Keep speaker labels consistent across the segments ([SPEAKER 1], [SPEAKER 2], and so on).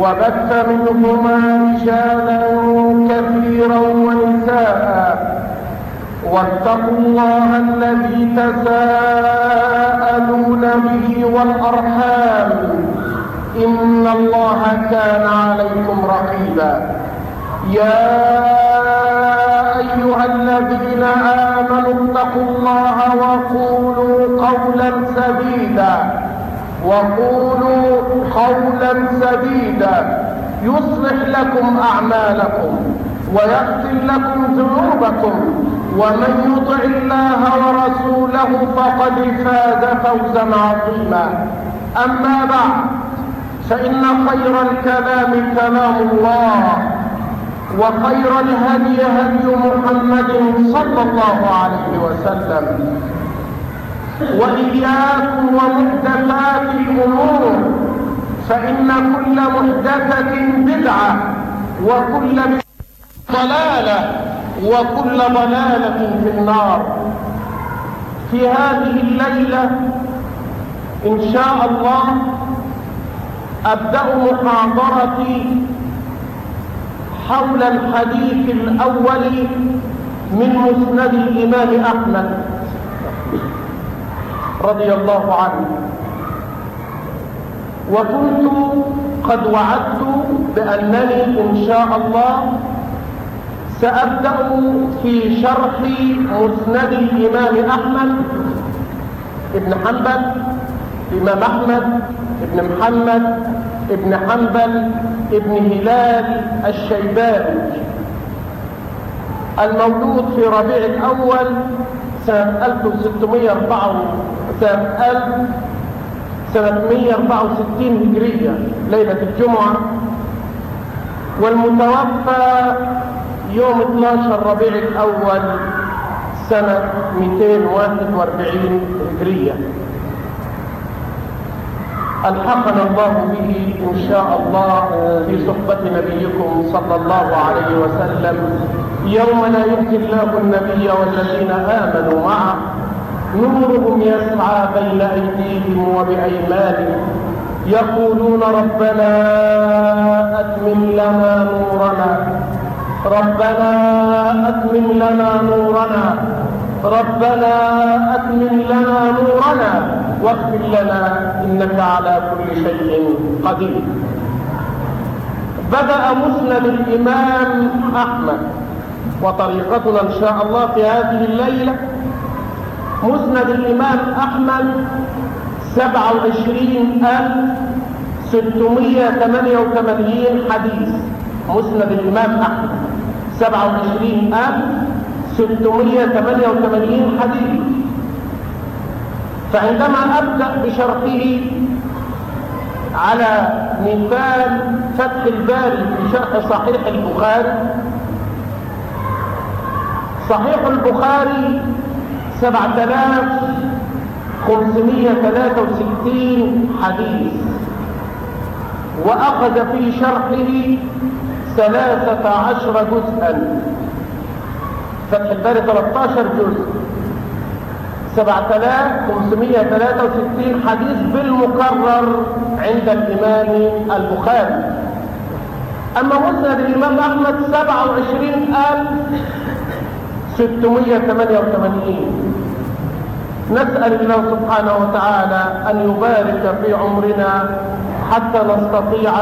[SPEAKER 1] وبث منهما رجالا كثيرا ونساء. واتقوا الله الذي تساءلون به والأرحام. إن الله كان عليكم رقيبا. يا أيها الذين آمنوا اتقوا الله وقولوا قولا سديدا. وقولوا قولا سديدا. يصلح لكم أعمالكم ويغفر لكم ذنوبكم. ومن يطع الله ورسوله فقد فاز فوزا عظيما. أما بعد فإن خير الكلام كلام الله وخير الهدي هدي محمد صلى الله عليه وسلم. وإياكم ومحدثات الأمور فإن كل محدثة بدعة وكل ضلالة وكل ضلالة في النار. في هذه الليلة إن شاء الله أبدأ محاضرتي حول الحديث الأول من مسند الإمام أحمد. رضي الله عنه. وكنت قد وعدت بأنني إن شاء الله سأبدأ في شرح مسند الإمام أحمد ابن حنبل الإمام أحمد ابن محمد ابن حنبل ابن هلال الشيباني. المولود في ربيع الأول سنة 1604 سنة 1764 هجرية ليلة الجمعة. والمتوفى يوم 12 ربيع الأول سنة 241 هجرية. ألحقنا الله به إن شاء الله في صحبة نبيكم صلى الله عليه وسلم. يوم لا يؤتي الله النبي والذين آمنوا معه. نورهم يسعى بين أيديهم وبأيمانهم. يقولون ربنا أتمم لنا نورنا. ربنا أتمم لنا نورنا. ربنا أتمم لنا نورنا واغفر لنا إنك على كل شيء قدير. بدأ مسند الإمام أحمد وطريقتنا إن شاء الله في هذه الليلة. مسند الإمام أحمد سبعة وعشرين ألف ستمية ثمانية وثمانين حديث. مسند الإمام أحمد سبعة وعشرين ألف ستمية ثمانية وثمانين حديث. فعندما أبدأ بشرحه على مثال فتح الباري في شرح صحيح البخاري صحيح البخاري سبعة آلاف خمسمية ثلاثة وستين حديث. وأخذ في شرحه ثلاثة عشر جزءا. فتح الباري 13 جزء 7563 حديث بالمكرر عند الإمام البخاري. أما مسند الإمام أحمد 27688 نسأل الله سبحانه وتعالى أن يبارك في عمرنا حتى نستطيع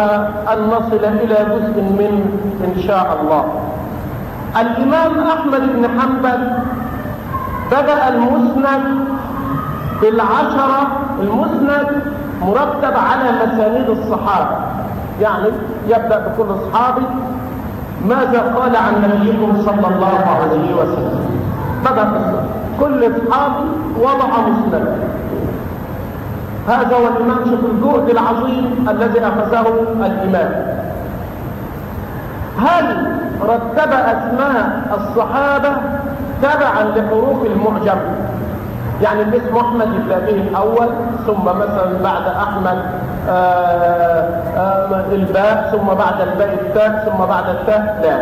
[SPEAKER 1] أن نصل إلى جزء من إن شاء الله. الإمام أحمد بن حنبل بدأ المسند بالعشرة المسند مرتب على مسانيد الصحابة. يعني يبدأ بكل أصحابي ماذا قال عن نبيكم صلى الله عليه وسلم؟ بدأ كل أصحابي وضع مسند. هذا هو الإمام شوف الجهد العظيم الذي أخذه الإمام. هل رتب أسماء الصحابة تبعا لحروف المعجم. يعني الاسم احمد يبدا به الأول ثم مثلا بعد أحمد آآ آآ الباء ثم بعد الباء التاء ثم بعد التاء لا.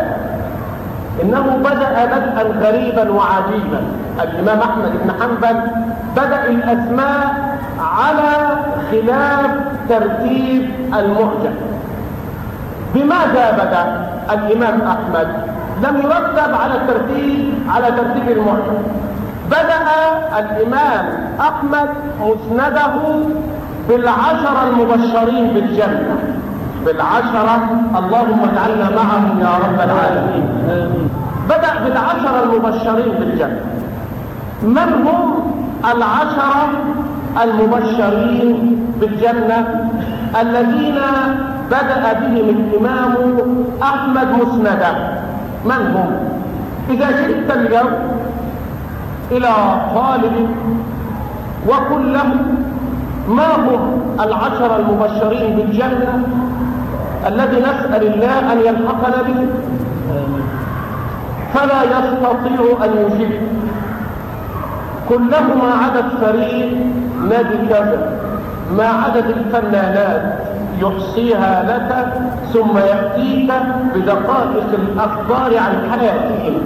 [SPEAKER 1] إنه بدأ بدءا غريبا وعجيبا. الإمام أحمد بن حنبل بدأ الأسماء على خلاف ترتيب المعجم. بماذا بدأ؟ الإمام أحمد. لم يرتب على الترتيب على ترتيب المعجم بدأ الإمام أحمد مسنده بالعشرة المبشرين بالجنة. بالعشرة. اللهم اجعلنا معهم يا رب العالمين. بدأ بالعشرة المبشرين بالجنة. من هم العشرة المبشرين بالجنة؟ الذين بدأ بهم الإمام أحمد مسندا. من هم؟ إذا شئت اليوم إلى طالب وقل له ما هم العشر المبشرين بالجنة الذي نسأل الله أن يلحقنا به؟ فلا يستطيع أن يجيب. كلهما عدد فريق نادي كذا ما عدد الفنانات يحصيها لك ثم يأتيك بدقائق الأخبار عن حياتهم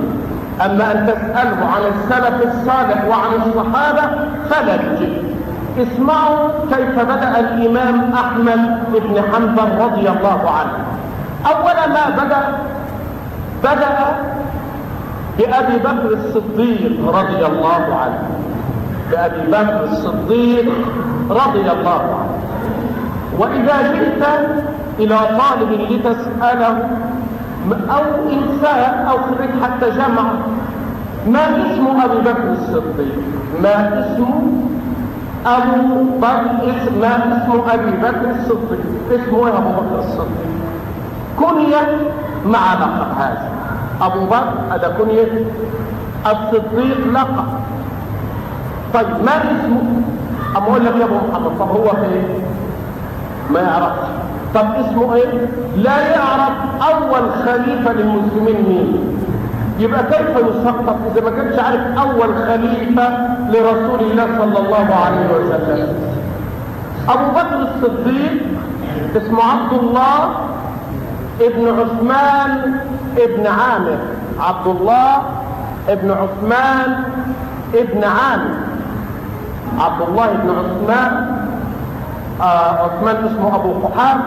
[SPEAKER 1] أما أن تسأله عن السلف الصالح وعن الصحابة فلا يجب اسمعوا كيف بدأ الإمام أحمد بن حنبل رضي الله عنه. أول ما بدأ؟ بدأ بأبي بكر الصديق رضي الله عنه. بأبي بكر الصديق رضي الله عنه. وإذا جئت إلى طالب لتسأله أو إنسان أو خريج حتى جامعة ما اسم أبي بكر الصديق؟ ما اسم أبو بكر اسم ما اسم أبي بكر الصديق؟ اسمه أبو بكر الصديق؟ كنية مع لقب هذا. أبو بكر هذا كنية. الصديق لقب. طيب ما اسمه أقول لك يا أبو محمد طب هو فين ما يعرفش طب اسمه إيه؟ لا يعرف أول خليفة للمسلمين مين. يبقى كيف يسقط إذا ما كانش عارف أول خليفة لرسول الله صلى الله عليه وسلم؟ أبو بكر الصديق اسمه عبد الله ابن عثمان ابن عامر. عبد الله ابن عثمان ابن عامر. عبد الله ابن عثمان عثمان اسمه أبو قحام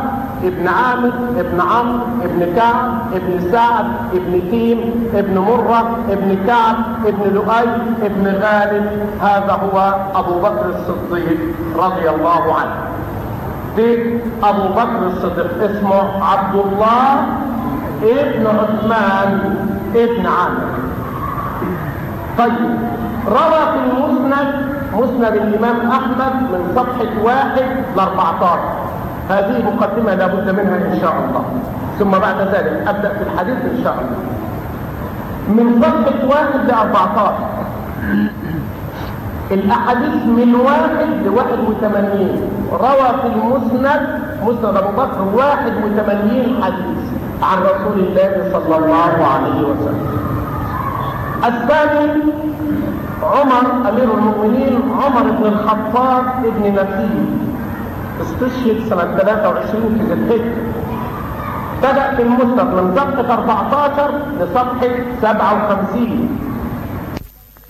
[SPEAKER 1] ابن عامر ابن عمرو ابن كعب ابن سعد ابن تيم ابن مرة ابن كعب ابن لؤي ابن غالب. هذا هو أبو بكر الصديق رضي الله عنه. دي أبو بكر الصديق اسمه عبد الله ابن عثمان ابن عامر. طيب روى في المسند مسند الإمام أحمد من صفحة واحد ل 14 هذه مقدمة لابد منها إن شاء الله. ثم بعد ذلك أبدأ في الحديث إن شاء الله. من صفحة واحد ل 14 الأحاديث من واحد لواحد وثمانين. روى في المسند مسند أبو بكر واحد وثمانين حديث عن رسول الله صلى الله عليه وسلم. الثاني عمر أمير المؤمنين عمر بن الخطاب ابن نسيب استشهد سنة 23 في ذي الحجة بدأ في المسند من صفحة 14 لصفحة 57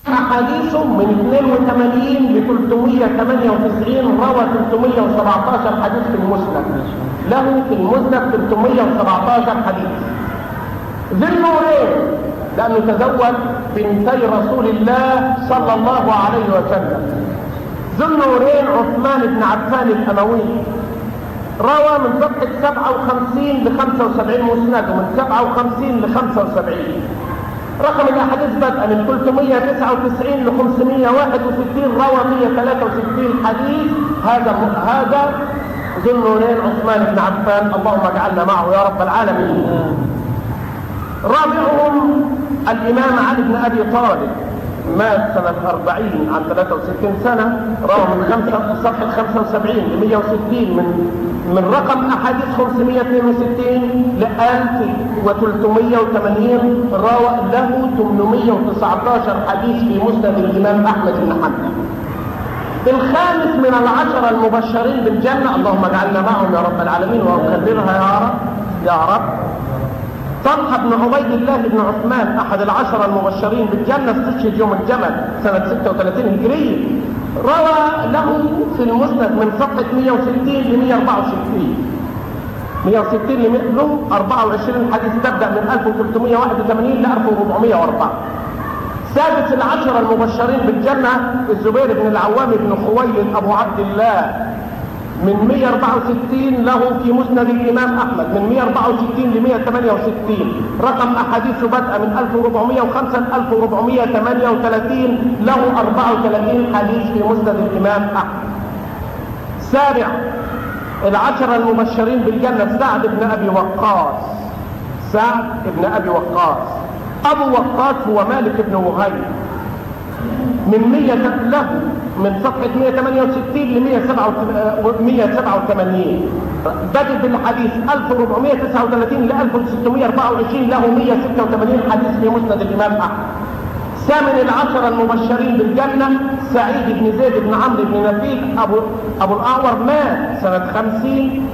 [SPEAKER 1] أحاديثه من 82 ل 398 روى 317 حديث في المسند. له في المسند 317 حديث. ذي النورين لأنه تزوج بنتي رسول الله صلى الله عليه وسلم. ذو النورين عثمان بن عفان الأموي روى من صفحة 57 ل 75 مسند ومن 57 ل 75 رقم الاحاديث بدءا من 399 ل 561 روى 163 حديث. هذا هذا ذو النورين عثمان بن عفان. اللهم اجعلنا معه يا رب العالمين. رابعهم الإمام علي بن أبي طالب مات سنة 40 عن 63 سنة روى من خمسة صفحة 75 ل 160 من من رقم أحاديث 562 ل 1380 روى له 819 حديث في مسند الإمام أحمد بن حنبل. الخامس من العشرة المبشرين بالجنة اللهم اجعلنا معهم يا رب العالمين وأكررها يا رب يا رب. طلحة بن عبيد الله بن عثمان أحد العشرة المبشرين بالجنة استشهد يوم الجمل سنة 36 هجرية روى له في المسند من صفحة 160 ل 164 160 له 24 حديث تبدأ من 1381 ل 1404 سادس العشرة المبشرين بالجنة الزبير بن العوام بن خويلد أبو عبد الله. من 164 له في مسند الإمام أحمد. من 164 ل 168 رقم أحاديثه بدء من 1405 ل 1438 له 34 حديث في مسند الإمام أحمد. سابع العشرة المبشرين بالجنة سعد بن أبي وقاص. سعد بن أبي وقاص. أبو وقاص هو مالك بن وهيب من 100 له من صفحة 168 ل 187 بدء بالحديث 1439 ل 1624 له 186 حديث في مسند الإمام أحمد. ثامن العشرة المبشرين بالجنة سعيد بن زيد بن عمرو بن نفيل أبو, أبو الأعور مات سنة 50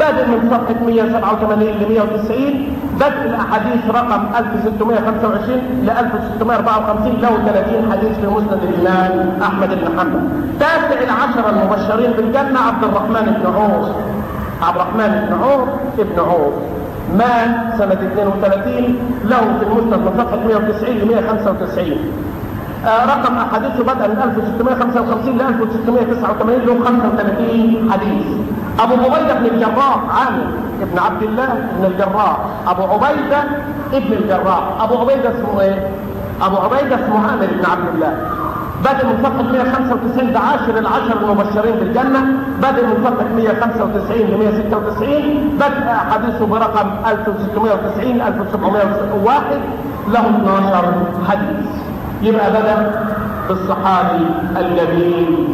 [SPEAKER 1] بدء من صفحة 187 ل 190 بدء الأحاديث رقم 1625 ل 1654 له 30 حديث في مسند الإمام أحمد بن حنبل. تاسع العشرة المبشرين بالجنة عبد الرحمن بن عوف. عبد الرحمن بن عوف ابن عوف. مات سنة 32 له في المسند من صفحة 190 ل 195 آه رقم أحاديثه بدأ من 1655 ل 1689 له 35 حديث. أبو عبيدة بن الجراح عامر ابن عبد الله بن الجراح. أبو عبيدة ابن الجراح. أبو عبيدة اسمه إيه؟ أبو عبيدة اسمه عامر بن عبد الله. بدأ من صفحة 195 ده عاشر العشر المبشرين بالجنة. بدأ من صفحة 195 ل 196 بدأ حديثه برقم 1690 1701 له 12 حديث. يبقى بدأ بالصحابي الجليل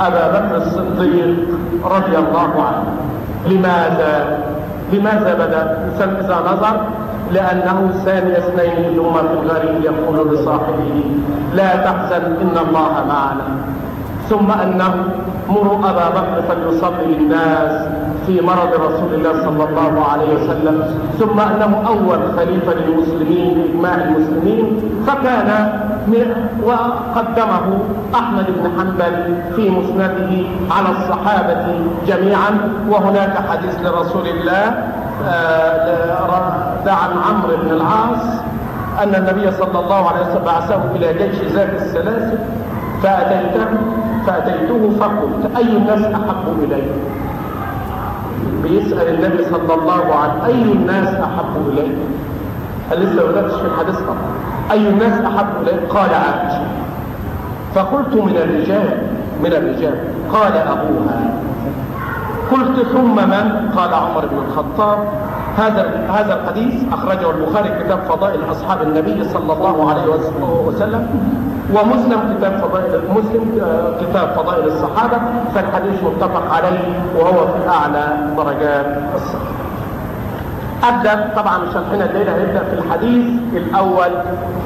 [SPEAKER 1] أبا بكر الصديق رضي الله عنه. لماذا؟ لماذا بدأ إذا نظر؟ لأنه ثاني اثنين في الغريب يقول لصاحبه لا تحزن إن الله معنا. ثم أنه مروا أبا بكر فليصلي للناس في مرض رسول الله صلى الله عليه وسلم. ثم أنه أول خليفة للمسلمين بإجماع المسلمين. فكان وقدمه أحمد بن حنبل في مسنده على الصحابة جميعا. وهناك حديث لرسول الله ده عن عمرو بن العاص أن النبي صلى الله عليه وسلم بعثه إلى جيش ذات السلاسل. فأتيته فأتيته فقلت أي الناس أحب إلي بيسأل النبي صلى الله عليه أي الناس أحب إلي قال لسه ما في الحديث طبعا. أي الناس أحب إلي قال عائشة. فقلت من الرجال من الرجال. قال أبوها. قلت ثم من؟ قال عمر بن الخطاب. هذا هذا الحديث أخرجه البخاري كتاب فضائل أصحاب النبي صلى الله عليه وسلم. ومسلم كتاب فضائل مسلم كتاب فضائل الصحابة فالحديث متفق عليه وهو في أعلى درجات الصحة. أبدأ طبعا شرحنا الليلة هيبدأ في الحديث الأول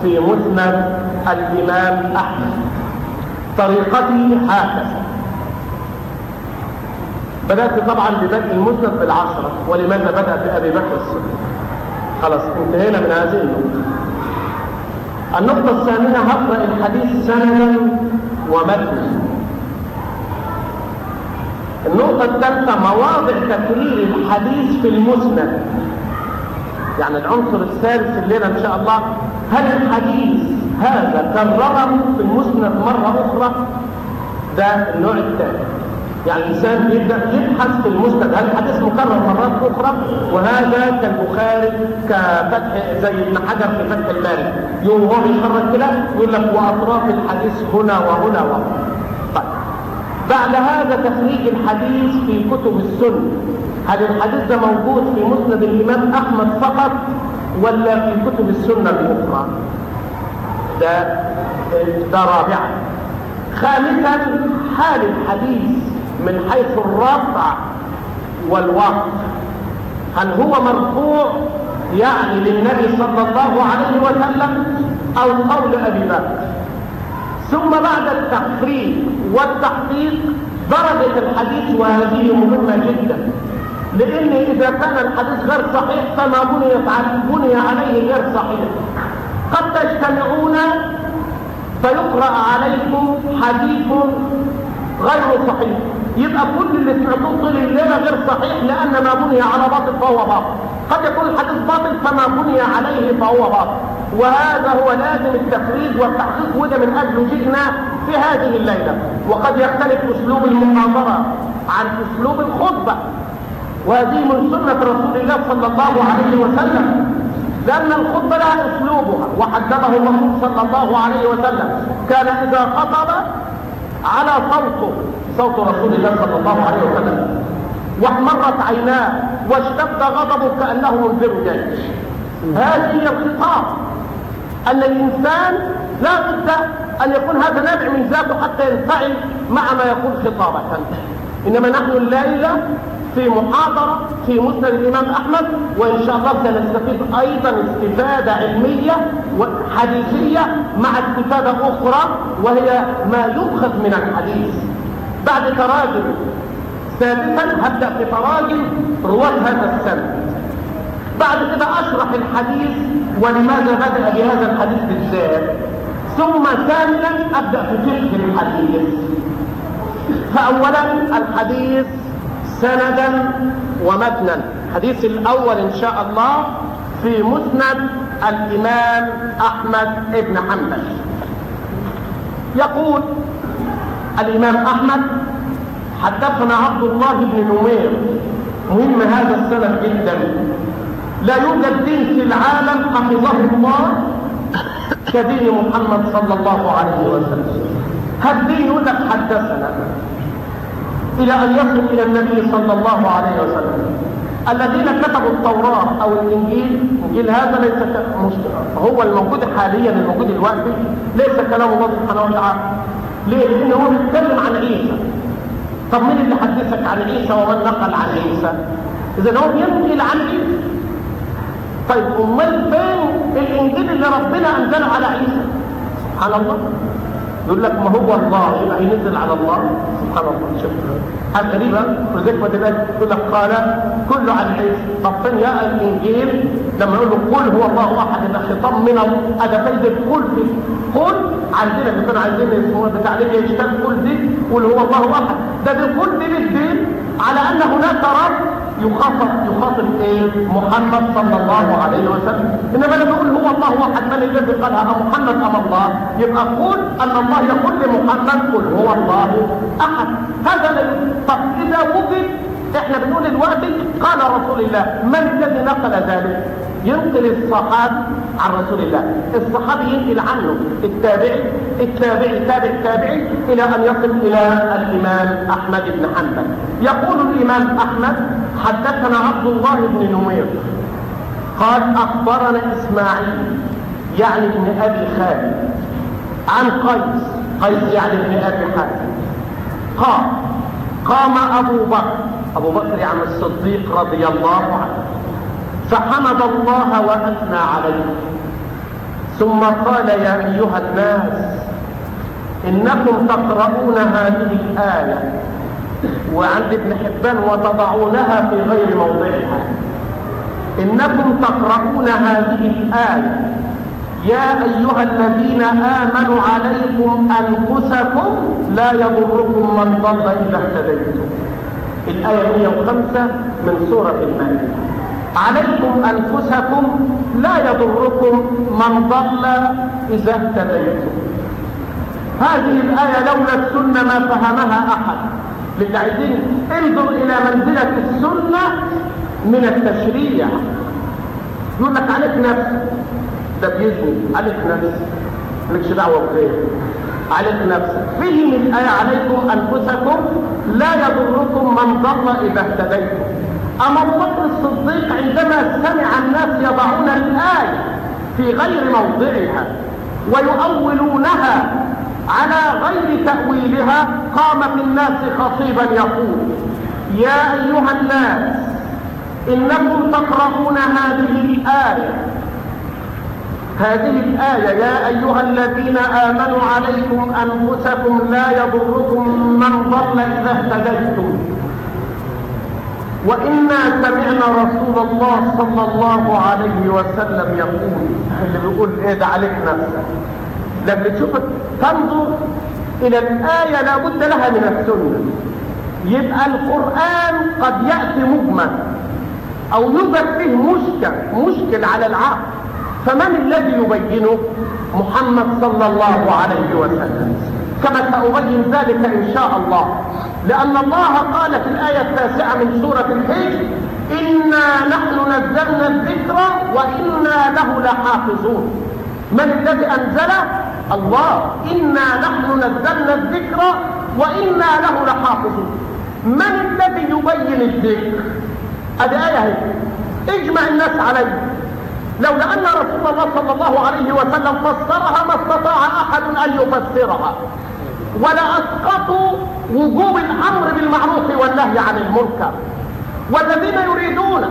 [SPEAKER 1] في مسند الإمام أحمد. طريقتي هكذا. بدأت طبعا ببدء المسند بالعشرة ولماذا بدأ بأبي بكر الصديق؟ خلاص انتهينا من هذه النقطة. النقطة الثانية هقرأ الحديث سندا ومتنا. النقطة الثالثة مواضع تكرير الحديث في المسند. يعني العنصر الثالث الليلة إن شاء الله هل الحديث هذا كرره في المسند مرة أخرى؟ ده النوع الثالث. يعني الإنسان يبدأ يبحث في المسند هل الحديث مكرر مرات أخرى؟ وهذا كالبخاري كفتح زي ابن حجر في فتح الباري. يوم هو بيخرج كده يقول لك وأطراف الحديث هنا وهنا وهنا. طيب. بعد هذا تخريج الحديث في كتب السنة. هل الحديث ده موجود في مسند الإمام أحمد فقط ولا في كتب السنة الأخرى؟ ده ده رابعا. خامسا حال الحديث. من حيث الرفع والوقف هل هو مرفوع يعني للنبي صلى الله عليه وسلم أو قول أبي بكر؟ ثم بعد التخريج والتحقيق درجة الحديث وهذه مهمة جدا لأن إذا كان الحديث غير صحيح فما بني عليه غير صحيح. قد تجتمعون فيقرأ عليكم حديث غير صحيح. يبقى كل اللي سمعتوه طول الليلة غير صحيح لأن ما بني على باطل فهو باطل. قد يكون الحديث باطل فما بني عليه فهو باطل. وهذا هو لازم التفريز والتحقيق وده من أجله جئنا في هذه الليلة. وقد يختلف أسلوب المحاضرة عن أسلوب الخطبة. وهذه من سنة رسول الله صلى الله عليه وسلم. لأن الخطبة لها أسلوبها وحدده الرسول صلى الله عليه وسلم. كان إذا خطب على صوته. صوت رسول الله صلى الله عليه وسلم. واحمرت عيناه واشتد غضبه كأنه منذر جيش. هذه هي الخطاب. أن الإنسان لا بد أن يكون هذا نابع من ذاته حتى ينفعل مع ما يقول خطابة. إنما نحن الليلة في محاضرة في مسند الإمام أحمد وإن شاء الله سنستفيد أيضا استفادة علمية وحديثية مع استفادة أخرى وهي ما يؤخذ من الحديث. بعد تراجم سادسا هبدأ في تراجم رواة هذا السنة بعد كده أشرح الحديث ولماذا بدأ بهذا الحديث بالذات ثم ثانيا أبدأ في فقه الحديث. فأولا الحديث سندا ومتنا. الحديث الأول إن شاء الله في مسند الإمام أحمد بن حنبل. يقول الإمام أحمد حدثنا عبد الله بن نمير. مهم هذا السند جدا. لا يوجد دين في العالم حفظه الله كدين محمد صلى الله عليه وسلم. هالدين يقول لك حدثنا. إلى أن يصل إلى النبي صلى الله عليه وسلم. الذين كتبوا التوراة أو الإنجيل إنجيل هذا ليس هو الموجود حاليا الموجود دلوقتي ليس كلام الله سبحانه وتعالى ليه؟ لأنه هو بيتكلم عن عيسى طب مين اللي حدثك عن عيسى ومن نقل عن عيسى؟ إذا هو بينقل عن عيسى طيب أمال فين الإنجيل اللي ربنا أنزله على عيسى؟ سبحان الله يقول لك ما هو الله؟ يبقى ينزل على الله. سبحان الله شوف حاجة غريبه ما تبقاش يقول لك قال كله عن عيسى طب فين يا الإنجيل. لما يقول له قل هو الله أحد يبقى خطاب من ادبين القل في قل عندنا بيكونوا عايزين اسمه بتاع ليه يشتغل قل دي قل هو الله أحد. ده بيقول دي للدين على أن هناك رب يخاطب يخاطب إيه؟ محمد صلى الله عليه وسلم. إنما لما يقول هو الله احد من الذي قالها ام محمد أم الله؟ يبقى قول أن الله يقول لمحمد قل هو الله أحد. هذا طب إذا وجد إحنا بنقول دلوقتي قال رسول الله من الذي نقل ذلك؟ ينقل الصحابي عن رسول الله. الصحابي ينقل عنه. التابعي التابعي تابع التابعي إلى أن يصل إلى الإمام أحمد بن حنبل. يقول الإمام أحمد حدثنا عبد الله بن نمير. قال أخبرنا إسماعيل يعني ابن أبي خالد عن قيس. قيس يعني ابن أبي حاتم قال قام أبو بكر. أبو بكر يعني الصديق رضي الله عنه. فحمد الله وأثنى عليه. ثم قال يا أيها الناس إنكم تقرؤون هذه الآية وعند ابن حبان وتضعونها في غير موضعها. إنكم تقرؤون هذه الآية. يا أيها الذين آمنوا عليكم أنفسكم لا يضركم من ضل إذا اهتديتم. الآية 105 من سورة المائدة. عليكم أنفسكم لا يضركم من ضل إذا اهتديتم. هذه الآية لولا السنة ما فهمها أحد. للي عايزين انظر إلى منزلة السنة من التشريع. يقول لك عليك نفسك ده بيزني عليك نفسك مالكش دعوة بغيره عليك نفسك فهم الآية عليكم أنفسكم لا يضركم من ضل إذا اهتديتم. أبو بكر الصديق عندما سمع الناس يضعون الآية في غير موضعها ويؤولونها على غير تأويلها قام في الناس خطيبا يقول يا أيها الناس إنكم تقرؤون هذه الآية. هذه الآية يا أيها الذين آمنوا عليكم أنفسكم لا يضركم من ضل إذا اهتديتم. وإنا سمعنا رسول الله صلى الله عليه وسلم يقول اللي بيقول إيه ده عليك نفسك لما تشوف تنظر إلى الآية لابد لها من السنة. يبقى القرآن قد يأتي مجمل أو يوجد فيه مشكل مشكل على العقل. فمن الذي يبينه؟ محمد صلى الله عليه وسلم. كما سأبين ذلك إن شاء الله. لأن الله قال في الآية التاسعة من سورة الحج إنا نحن نزلنا الذكر وإنا له لحافظون. من الذي أنزله الله. إنا نحن نزلنا الذكر وإنا له لحافظون. من الذي يبين الذكر؟ هذه آية هي. اجمع الناس عليه لولا أن رسول الله صلى الله عليه وسلم فسرها ما استطاع أحد أن يفسرها. ولا أسقطوا وجوب الأمر بالمعروف والنهي عن المنكر. والذين يريدون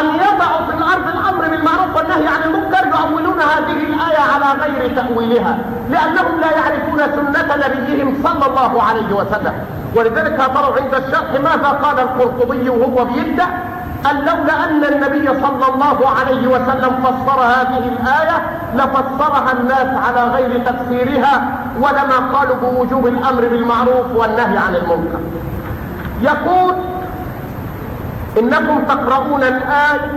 [SPEAKER 1] أن يضعوا في الأرض الأمر بالمعروف والنهي عن المنكر يؤولون هذه الآية على غير تأويلها لأنهم لا يعرفون سنة نبيهم صلى الله عليه وسلم. ولذلك تروا عند الشرح ماذا قال القرطبي وهو بيبدأ؟ قال لولا أن النبي صلى الله عليه وسلم فسر هذه الآية لفسرها الناس على غير تفسيرها ولما قالوا بوجوب الأمر بالمعروف والنهي عن المنكر. يقول إنكم تقرؤون الآية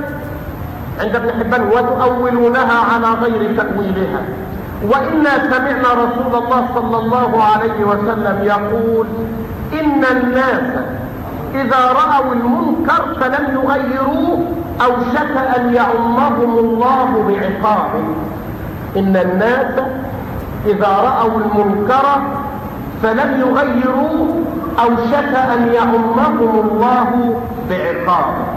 [SPEAKER 1] عند ابن حبان وتؤولونها على غير تأويلها. وإنا سمعنا رسول الله صلى الله عليه وسلم يقول إن الناس إذا رأوا المنكر فلم يغيروه أوشك أن يعمهم الله بعقابه. إن الناس إذا رأوا المنكر فلم يغيروه أوشك أن يعمهم الله بعقابه.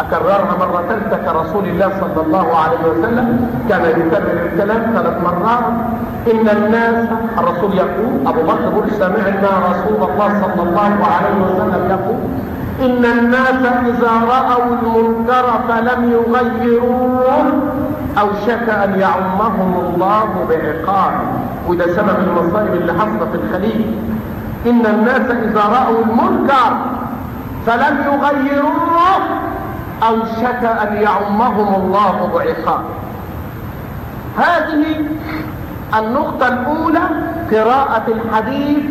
[SPEAKER 1] أكررها مرة ثالثة كرسول الله صلى الله عليه وسلم كان يكرر الكلام ثلاث مرات. إن الناس الرسول يقول أبو بكر يقول سمعنا رسول الله صلى الله عليه وسلم يقول إن الناس إذا رأوا المنكر فلم يغيروه أوشك أن يعمهم الله بعقابه وده سبب المصائب اللي حصلت في الخليج. إن الناس إذا رأوا المنكر فلم يغيروه أوشك أن يعمهم الله بعقاب هذه النقطة الأولى قراءة الحديث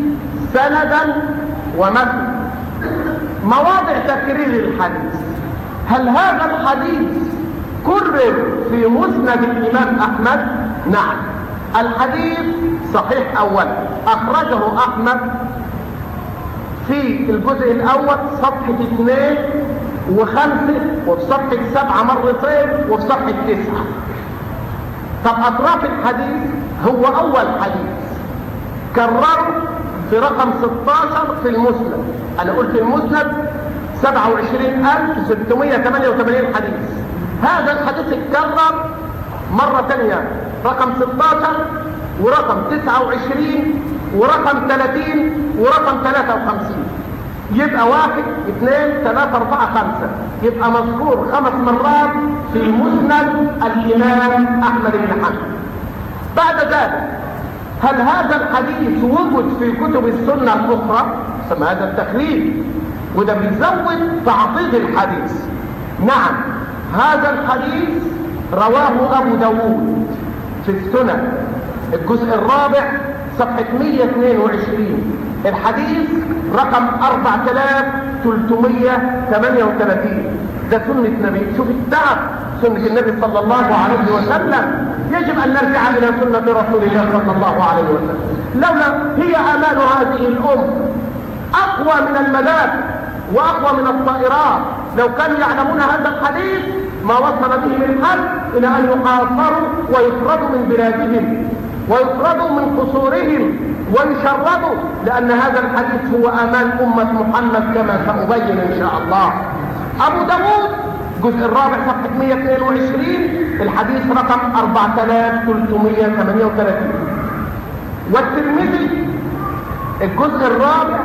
[SPEAKER 1] سندا ومتن. مواضع تكرير الحديث. هل هذا الحديث كرر في مسند الإمام أحمد؟ نعم. الحديث صحيح أولا أخرجه أحمد في الجزء الأول صفحة اثنين وخمسة وفي صفحة سبعة مرتين وفي صفحة تسعة طب أطراف الحديث هو أول حديث كرره في رقم 16 في المسند. أنا قلت المسند 27688 حديث. هذا الحديث اتكرر مرة ثانية رقم 16 ورقم 29 ورقم 30 ورقم 53 يبقى واحد اثنين ثلاثة أربعة خمسة. يبقى مذكور خمس مرات في مسند الإمام أحمد بن حنبل. بعد ذلك هل هذا الحديث وجد في كتب السنة الأخرى؟ سمى هذا التخريج. وده بيزود تعقيد الحديث. نعم هذا الحديث رواه أبو داود في السنن. الجزء الرابع صفحة 122 الحديث رقم 4338 ده سنة نبي. شوف التعب سنة النبي صلى الله عليه وسلم. يجب أن نرجع إلى سنة رسول الله صلى الله عليه وسلم. لولا هي آمال هذه الأم. أقوى من المدافع وأقوى من الطائرات. لو كانوا يعلمون هذا الحديث ما وصل بهم الحل إلى أن يحاصروا ويطردوا من بلادهم ويطردوا من قصورهم. ويشردوا لأن هذا الحديث هو آمال أمة محمد كما سأبين إن شاء الله. أبو داود الجزء الرابع صفحة 122 الحديث رقم 4338 والترمذي الجزء الرابع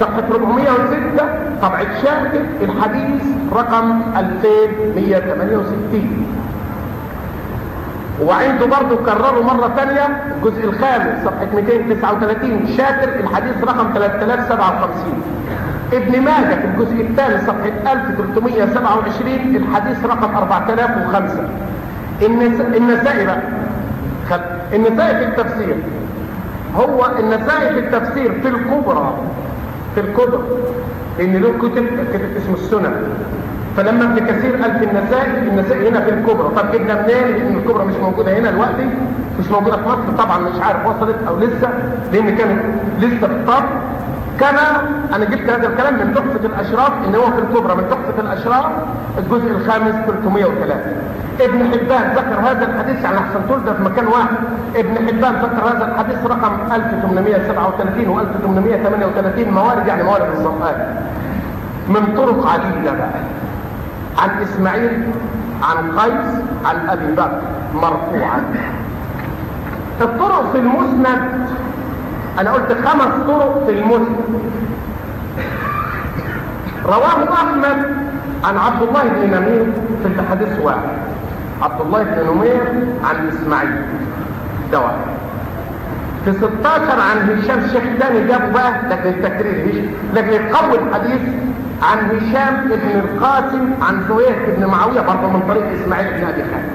[SPEAKER 1] صفحة 406 طبعة شاكر الحديث رقم 2168 وعنده برضه كرره مرة ثانية الجزء الخامس صفحة 239 شاكر الحديث رقم 3057 ابن ماجه في الجزء الثاني صفحة 1327 الحديث رقم 4005 النسائي بقى. النسائي في التفسير. هو النسائي في التفسير في الكبرى في الكبرى لأن له كتب كتب اسمه السنن. فلما ابن كثير قال في النسائي النسائي هنا في الكبرى طب جبنا منين لأن الكبرى مش موجودة هنا دلوقتي مش موجودة في مصر طبعا مش عارف وصلت أو لسه لأن كانت لسه في الطب كما أنا جبت هذا الكلام من تحفة الأشراف إن هو في الكبرى من تحفة الأشراف الجزء الخامس 303 ابن حبان ذكر هذا الحديث يعني أحسن تلد في مكان واحد. ابن حبان ذكر هذا الحديث رقم 1837 و 1838 موارد يعني موارد الظمآن من طرق عديدة بقى. عن إسماعيل عن قيس عن أبي بكر مرفوعا. الطرق في المسند أنا قلت خمس طرق في المسند. رواه أحمد عن عبد الله بن نمير في الحديث واحد. عبد الله بن نمير عن إسماعيل. ده واحد. في 16 عن هشام شيخ تاني جابوا بقى لكن التكرير لكن يقوي الحديث. عن هشام بن القاسم عن زهير بن معاوية برضه من طريق إسماعيل بن أبي خالد.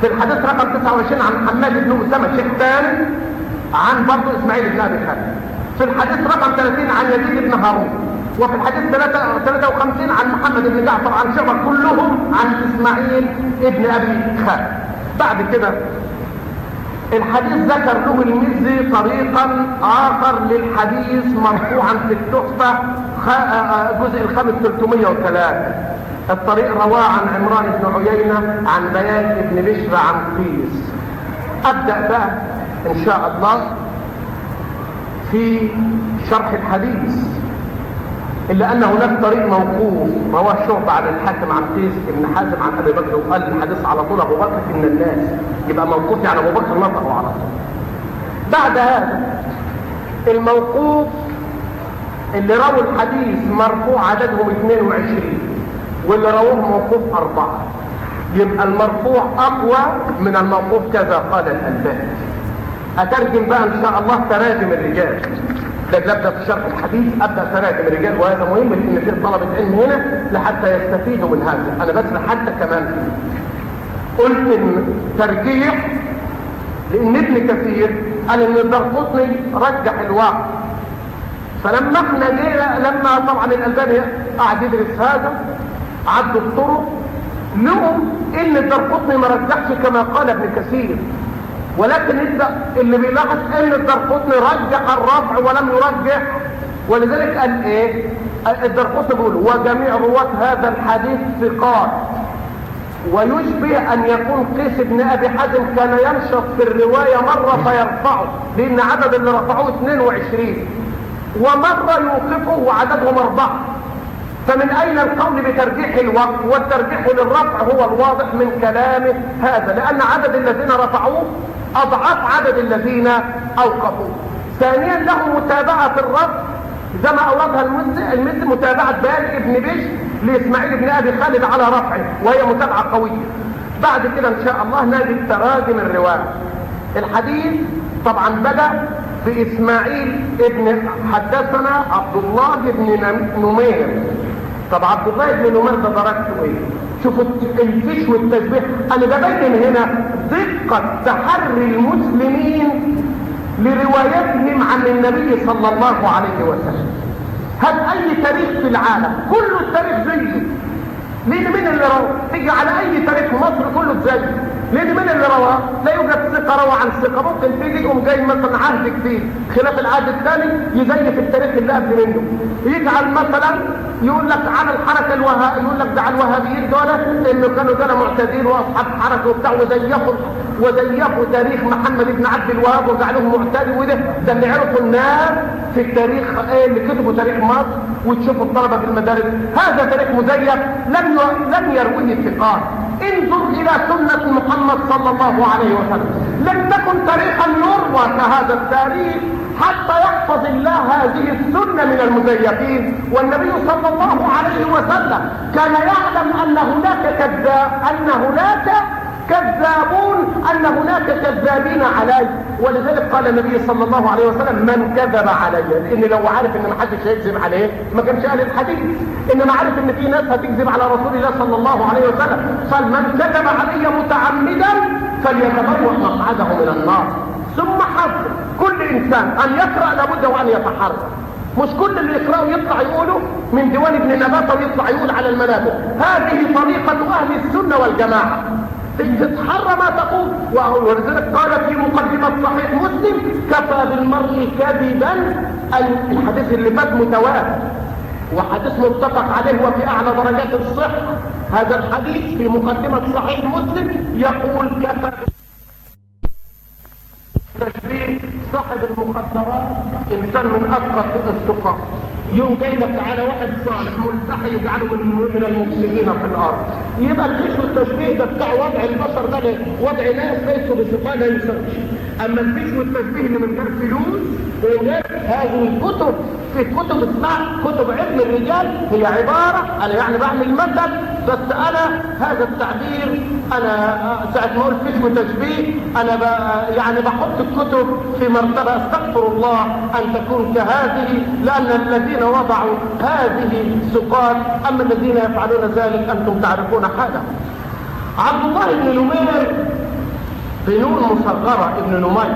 [SPEAKER 1] في الحديث رقم 29 عن حماد بن أسامة شيخ تاني عن برضه إسماعيل بن أبي خالد. في الحديث رقم 30 عن يزيد بن هارون وفي الحديث 53 عن محمد بن جعفر عن شعبة كلهم عن إسماعيل ابن أبي خالد. بعد كده الحديث ذكر له المزي طريقا آخر للحديث مرفوعا في التحفة الجزء الخامس 303 الطريق رواه عن عمران بن عيينة عن بيان بن بشر عن قيس. أبدأ بقى إن شاء الله في شرح الحديث. إلا أن هناك طريق موقوف رواه شعبة عن الحاكم عن قيس بن حازم عن أبي بكر وقال الحديث على طول أبو بكر إن الناس يبقى موقوف يعني أبو بكر نطقه على طول. بعد هذا الموقوف اللي رووا الحديث مرفوع عددهم 22 واللي رووه موقوف أربعة. يبقى المرفوع أقوى من الموقوف كذا قال الألباني. أترجم بقى إن شاء الله تراجم الرجال. لكن ابدا في شرح الحديث أبدأ تراجم الرجال وهذا مهم لأن في طلبة علم هنا لحتى يستفيدوا من هذا. أنا بس حتى كمان. قلت إن ترجيح لإن ابن كثير قال إن الدرقطني رجح الواقع. فلما إحنا جينا لما طبعا الألباني قعد يدرس هذا عدوا الطرق لهم إن الدرقطني ما رجحش كما قال ابن كثير. ولكن اللي بيلاحظ ان الدرقطني رجح الرفع ولم يرجح ولذلك قال إيه؟ الدرقطني بيقول وجميع رواة هذا الحديث ثقات. ويشبه أن يكون قيس بن أبي حازم كان ينشط في الرواية مرة فيرفعه لأن عدد اللي رفعوه 22 ومرة يوقفه وعددهم أربعة. فمن أين القول بترجيح الوقت؟ والترجيح للرفع هو الواضح من كلامه هذا لأن عدد الذين رفعوه اضعاف عدد الذين اوقفوه ثانيا له متابعة الرفع زي ما اوردها المزي المزي متابعة بال ابن بش لإسماعيل بن أبي خالد على رفعه وهي متابعة قوية. بعد كده إن شاء الله نجد تراجم الرواية. الحديث طبعا بدأ بإسماعيل ابن حدثنا عبد الله بن نمير. طب عبد الله بن نمير ده درجته إيه شوفوا الفيش والتشبيه. أنا ببين هنا. دقة تحري المسلمين لروايتهم عن النبي صلى الله عليه وسلم. هل أي تاريخ في العالم؟ كله التاريخ زيه مين مين اللي روى تيجي على أي تاريخ مصر كله زيه لأن من اللي رواه؟ لا يوجد ثقة روى عن ثقة. ممكن تيجي يقوم جاي مثلا عهد كتير خلاف العهد الثاني يزيف التاريخ اللي قبل منه يجعل مثلا يقول لك على الحركة الوهابيه يقول لك ده على الوهابيين دول إنه كانوا دول معتدين وأصحاب حركة وبتاع وزيفوا وزيفوا تاريخ محمد بن عبد الوهاب وجعلوه معتدي. وده ده اللي عرفوا الناس في التاريخ إيه اللي كتبوا تاريخ مصر وتشوفوا الطلبة في المدارس. هذا تاريخ مزيف لم لم يرويه الثقات. انظر إلى سنة محمد صلى الله عليه وسلم. لم تكن تاريخا يروى كهذا التاريخ حتى يحفظ الله هذه السنة من المزيفين. والنبي صلى الله عليه وسلم كان يعلم أن هناك كذاب أن هناك كذابون أن هناك كذابين علي. ولذلك قال النبي صلى الله عليه وسلم من كذب علي. لأن لو عارف أن ما حدش هيكذب عليه ما كانش قال الحديث. إنما عارف أن في ناس هتكذب على رسول الله صلى الله عليه وسلم. قال من كذب علي متعمدا فليتبوأ مقعده من النار. ثم حذر كل إنسان أن يقرأ لابد وأن يتحرك مش كل اللي يقرأه يطلع يقوله من ديوان ابن نباتة ويطلع يقول على المنابر. هذه طريقة أهل السنة والجماعة. تتحرى ما تقول ولذلك قال في مقدمة صحيح مسلم كفى بالمرء كذبا. الحديث اللي فات متواتر وحديث متفق عليه وفي أعلى درجات الصحة. هذا الحديث في مقدمة صحيح مسلم يقول كفى تشبيه صاحب المخدرات إنسان من اتقى التقى يوم جاي لك على واحد صالح ملتحي يجعله من من المفسدين في الأرض. يبقى الفيش والتشبيه ده بتاع وضع البشر ده وضع ناس ليسوا بثقه لا يسويش أما الفيش والتشبيه اللي من غير فلوس وغير هذه الكتب في كتب اسمها كتب علم الرجال هي عبارة أنا يعني بعمل مثل بس أنا هذا التعبير أنا ساعه ما أقول فيش وتشبيه أنا ب... يعني بحط الكتب في مرتبة أستغفر الله أن تكون كهذه لأن الذين وضعوا هذه سقاط اما الذين يفعلون ذلك أنتم تعرفون حالهم عبد الله بن نمير بنون مصغره ابن نمير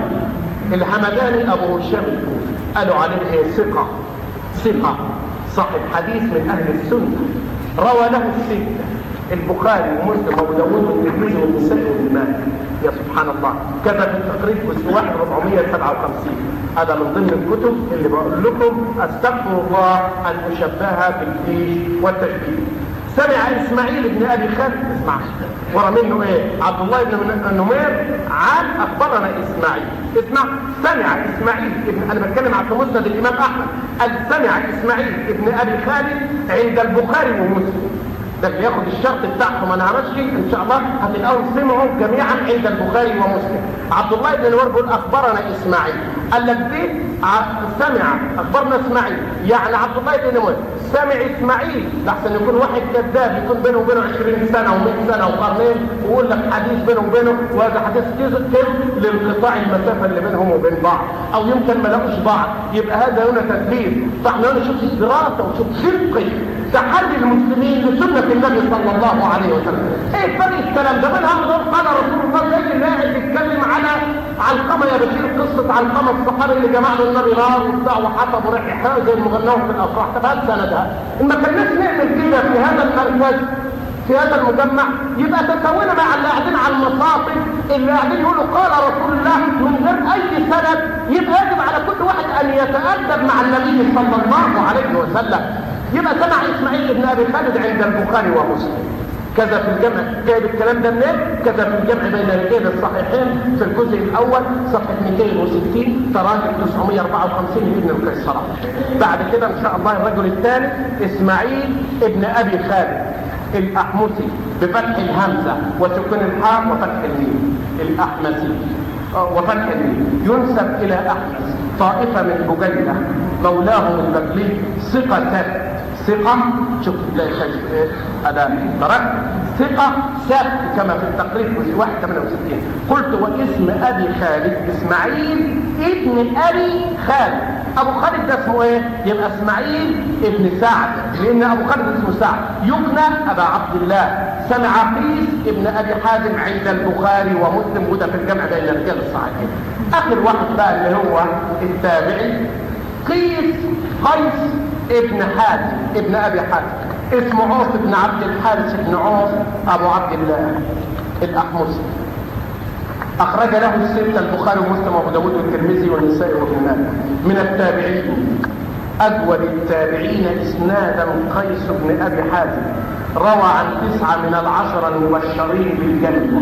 [SPEAKER 1] الحمداني أبو هشام قالوا عليه ثقة ثقة صاحب حديث من أهل السنة. روى له الستة البخاري ومسلم وأبو داوود والترمذي والنسائي وابن ماجه. يا سبحان الله. كتب في التقريب جزء 1 457 هذا من ضمن الكتب اللي بقول لكم أستغفر الله أن أشبهها بالفيش والتشبيه. سمع إسماعيل بن أبي خالد اسمع. ورا منه إيه؟ عبد الله بن نمير عن اخبرنا إسماعيل. اسمع. سمع إسماعيل ابن أنا بتكلم عن مسند الإمام أحمد. قال سمع إسماعيل ابن أبي خالد عند البخاري ومسلم. ده اللي ياخد الشرط بتاعهم. أنا همشي إن شاء الله هتلاقوهم سمعوا جميعا عند البخاري ومسلم. عبد الله بن نمير بيقول أخبرنا إسماعيل. قال لك دي سمع. أخبرنا إسماعيل. يعني عبد الله بن نمير سمع إسماعيل. لحسن يكون واحد كذاب يكون بينه وبينه 20 سنة و100 سنة وقرنين ويقول لك حديث بينه وبينه وهذا حديث كذب لانقطاع المسافة اللي بينهم وبين بعض. أو يمكن ما لاقوش بعض. يبقى هذا هنا تدليل فاحنا هنا نشوف الدراسه ونشوف خلقي تحدي المسلمين لسنة النبي صلى الله عليه وسلم. إيه فرق الكلام ده؟ من هذا قال رسول الله اللي قاعد يتكلم على علقمة يا بشير قصة علقمة الصحابي اللي جمع له النبي نار وبتاع وحطب وريح حاجة زي المغنوه في الأفراح. طب هات سندها. ما كناش نعمل كده في هذا المركز في هذا المجمع يبقى تسوينا مع اللي قاعدين على المصاطب اللي قاعدين يقولوا قال رسول الله من غير أي سند يبقى يجب على كل واحد أن يتأدب مع النبي صلى الله عليه وسلم. يبقى سمع إسماعيل بن أبي خالد عند البخاري ومسلم. كذا في الجمع جايب الكلام ده منين؟ كذا في الجمع بين رجال الصحيحين في الجزء الأول صفحة 260 تراجم 954 لابن القيصرة. بعد كده إن شاء الله الرجل الثاني إسماعيل ابن أبي خالد الأحمسي بفتح الهمزة وسكون الحاء وفتح الميم الأحمسي. وفتح الميم ينسب إلى أحمس طائفة من بجيلة مولاهم البكلي ثقة ثقة شوف خير إيه هذا ترك ثقة ثابت كما في التقريب في 168 قلت واسم أبي خالد إسماعيل ابن أبي خالد. أبو خالد ده اسمه إيه؟ يبقى إسماعيل ابن سعد. لأن أبو خالد اسمه سعد. يقنى أبا عبد الله. سمع قيس ابن أبي حازم عند البخاري ومسلم وده في الجمع بين الرجال الصحيحين. آخر واحد بقى اللي هو التابعي قيس قيس ابن حاتم ابن أبي حاتم. اسمه عوف بن عبد الحارث بن عوف أبو عبد الله الاحمسي أخرج له الستة البخاري ومسلم وأبو داود والترمذي والنسائي وابن ماجه. من التابعين أجود التابعين إسنادا قيس بن أبي حاتم روى عن تسعة من العشرة المبشرين بالجنة.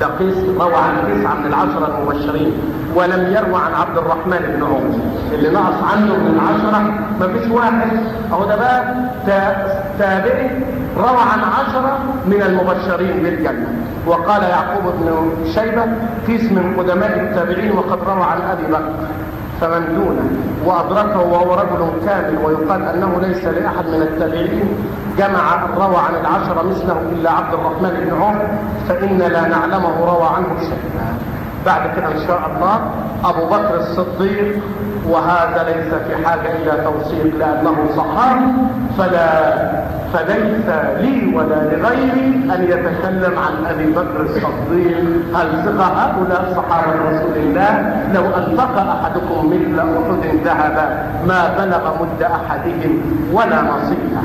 [SPEAKER 1] ده قيس روى عن تسعة من العشرة المبشرين. ولم يروى عن عبد الرحمن بن عوف. اللي نقص عنه من العشرة ما فيش واحد. أهو ده بقى تابعي روى عن عشرة من المبشرين بالجنة. وقال يعقوب بن شيبة كيس من قدماء التابعين وقد روى عن أبي بكر. فمن دونه وأدركه وهو رجل كامل ويقال أنه ليس لأحد من التابعين. جمع روى عن العشرة مثله إلا عبد الرحمن بن عوف فإن لا نعلمه روى عنه شيئا. بعد كده إن شاء الله أبو بكر الصديق وهذا ليس في حاجة إلى توثيق لأنه صحابي فلا فليس لي ولا لغيري أن يتكلم عن أبي بكر الصديق. هل ثقة هؤلاء صحابة رسول الله؟ لو أنفق أحدكم مثل أحد ذهبا ما بلغ مد أحدهم ولا نصيبه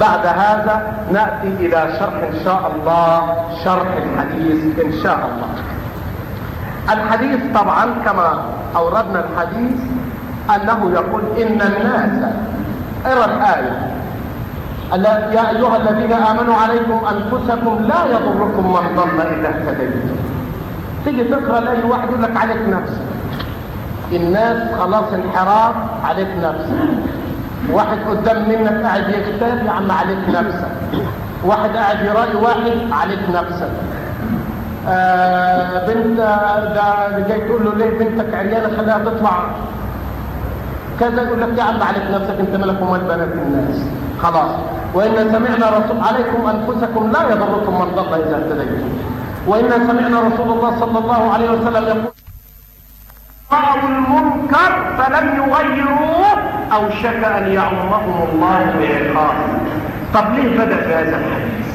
[SPEAKER 1] بعد هذا نأتي إلى شرح إن شاء الله شرح الحديث إن شاء الله. الحديث طبعا كما أوردنا الحديث أنه يقول إن الناس إرى الآية. يا أيها الذين آمنوا عليكم أنفسكم لا يضركم من ضل إذا اهتديتم. تيجي تقرأ لأي واحد يقول لك عليك نفسك الناس خلاص انحراف عليك نفسك واحد قدام منك قاعد يكتب يا عم عليك نفسك. واحد قاعد يراقي واحد عليك نفسك. آه بنت ده جاي تقول له ليه بنتك عريانه خليها تطلع؟ كذا يقول لك يا عم عليك نفسك أنت ملك ومال بنات الناس. خلاص. وإن سمعنا رسول عليكم أنفسكم لا يضركم من ضل إذا اهتديتم. وإن سمعنا رسول الله صلى الله عليه وسلم يقول رأوا المنكر فلم يغيروه أوشك أن يعمهم الله بعقاب طب ليه بدأ بهذا الحديث؟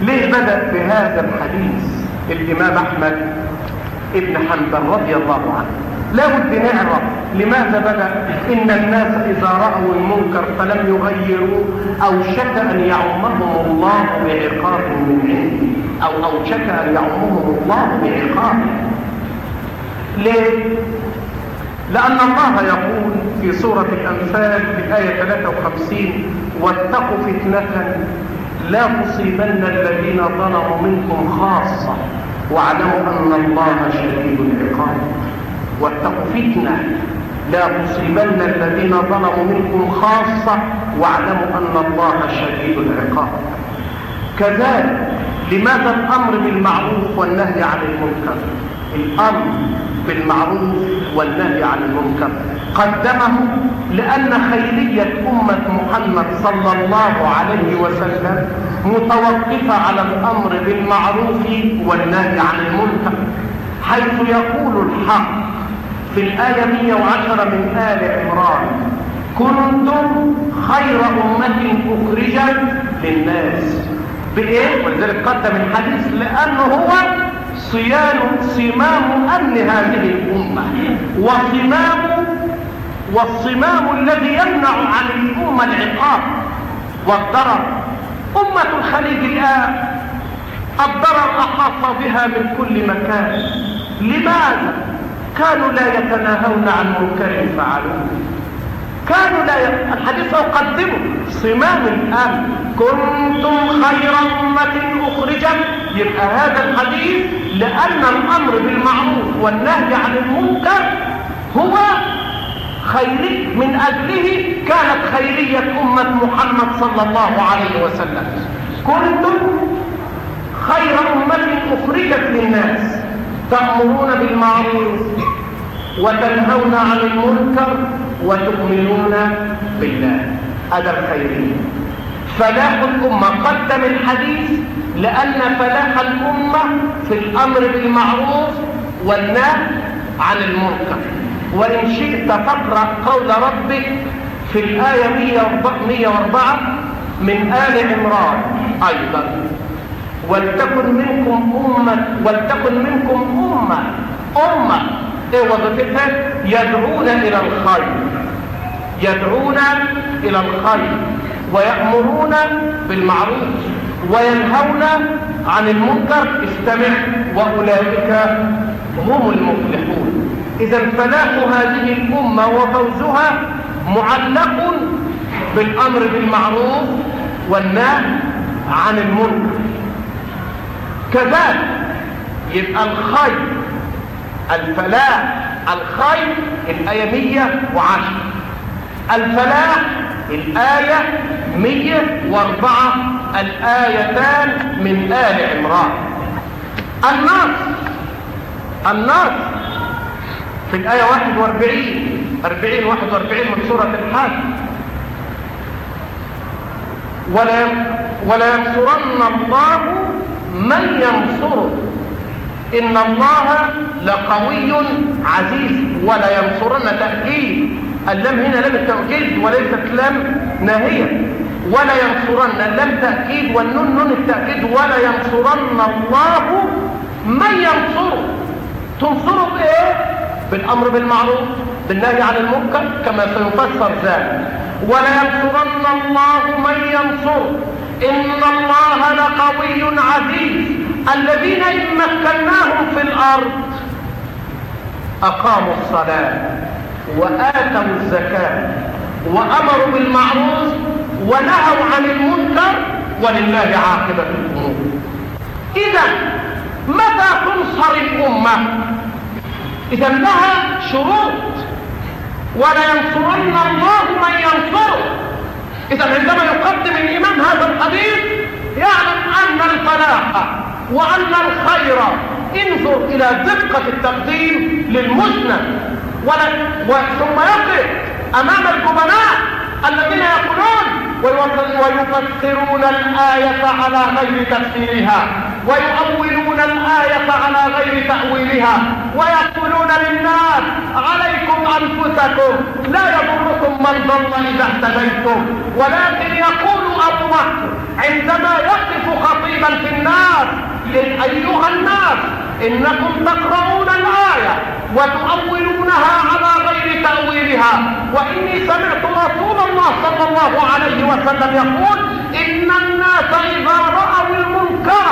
[SPEAKER 1] ليه بدأ بهذا الحديث الإمام أحمد ابن حنبل رضي الله عنه؟ لا بد نعرف لماذا بدأ. إن الناس إذا رأوا المنكر فلم يغيروه أوشك أن يعمهم الله بعقاب من عنده أو أوشك أن يعمهم الله بعقاب. ليه؟ لأن الله يقول في سورة الأنفال في الآية 53 واتقوا فتنة لا تصيبن الذين ظلموا منكم خاصة. واعلموا أن الله شديد العقاب. واتقوا فتنة. لا تصيبن الذين ظلموا منكم خاصة. واعلموا أن الله شديد العقاب. كذلك لماذا الأمر بالمعروف والنهي عن المنكر؟ الأمر بالمعروف والنهي عن المنكر قدمه لأن خيرية أمة محمد صلى الله عليه وسلم متوقفة على الأمر بالمعروف والنهي عن المنكر حيث يقول الحق في الآية 110 من آل عمران كنتم خير أمة أخرجت للناس بإيه؟ ولذلك قدم الحديث لأنه هو صيان صمام أمن هذه الأمة. وصمام والصمام الذي يمنع عن الأمة العقاب والضرر. أمة الخليج الآن الضرر أحاط بها من كل مكان. لماذا؟ كانوا لا يتناهون عن منكر فعلوه. كانوا لا. الحديث أقدمه صمام الأمن كنتم خير أمة أخرجت يبقى هذا الحديث لأن الأمر بالمعروف والنهي عن المنكر هو خيري من أجله كانت خيرية أمة محمد صلى الله عليه وسلم كنتم خير أمة أخرجت للناس تأمرون بالمعروف وتنهون عن المنكر وتؤمنون بالله. هذا الخيرية فلاح الأمة قدم الحديث لأن فلاح الأمة في الأمر بالمعروف والنهي عن المنكر. وإن شئت فاقرأ قول ربك في الآية 104 من آل عمران أيضا. ولتكن منكم أمة ولتكن منكم أمة أمة إيه وظيفتها يدعون إلى الخير. يدعون إلى الخير. ويأمرون بالمعروف. وينهون عن المنكر. استمع. وأولئك هم المفلحون. إذا فلاح هذه الأمة وفوزها معلق بالأمر بالمعروف والنهي عن المنكر. كذلك يبقى الخير الفلاح الخير الآية 110 الفلاح الآية 104 الآيتان من آل عمران. النص النص في الآية 41 40 41 من سورة الحج ولا ولا ينصرن الله من ينصره. إن الله لقوي عزيز ولا ينصرن تأكيد. اللام هنا لام التأكيد وليست لام ناهية. ولا ينصرن اللام تأكيد والنون نون التأكيد. ولا ينصرن الله من ينصره. تنصره بإيه؟ بالأمر بالمعروف بالنهي عن المنكر كما سيفسر ذلك. ولا ينصرن الله من ينصره. إن الله لقوي عزيز. الذين إن مكناهم في الأرض. أقاموا الصلاة وآتوا الزكاة وأمروا بالمعروف ونهوا عن المنكر ولله عاقبة الأمور إذا متى تنصر الأمة؟ إذا لها شروط. ولا ينصرن الله من ينصره. إذا عندما يقدم الإمام هذا الحديث يعلم أن الفلاح وأن الخير انظر إلى دقة التقديم للمسند. ثم يقف أمام الجبناء الذين يقولون ويفسرون الآية على غير تفسيرها. ويؤولون الآية على غير تأويلها. ويقولون للناس عليكم أنفسكم لا يضركم من ضل إذا اهتديتم. ولكن يقول أبو بكر عندما يقف خطيبا في الناس أيها الناس إنكم تقرؤون الآية وتؤولونها على غير تأويلها. وإني سمعت رسول الله صلى الله عليه وسلم يقول إن الناس إذا رأوا المنكر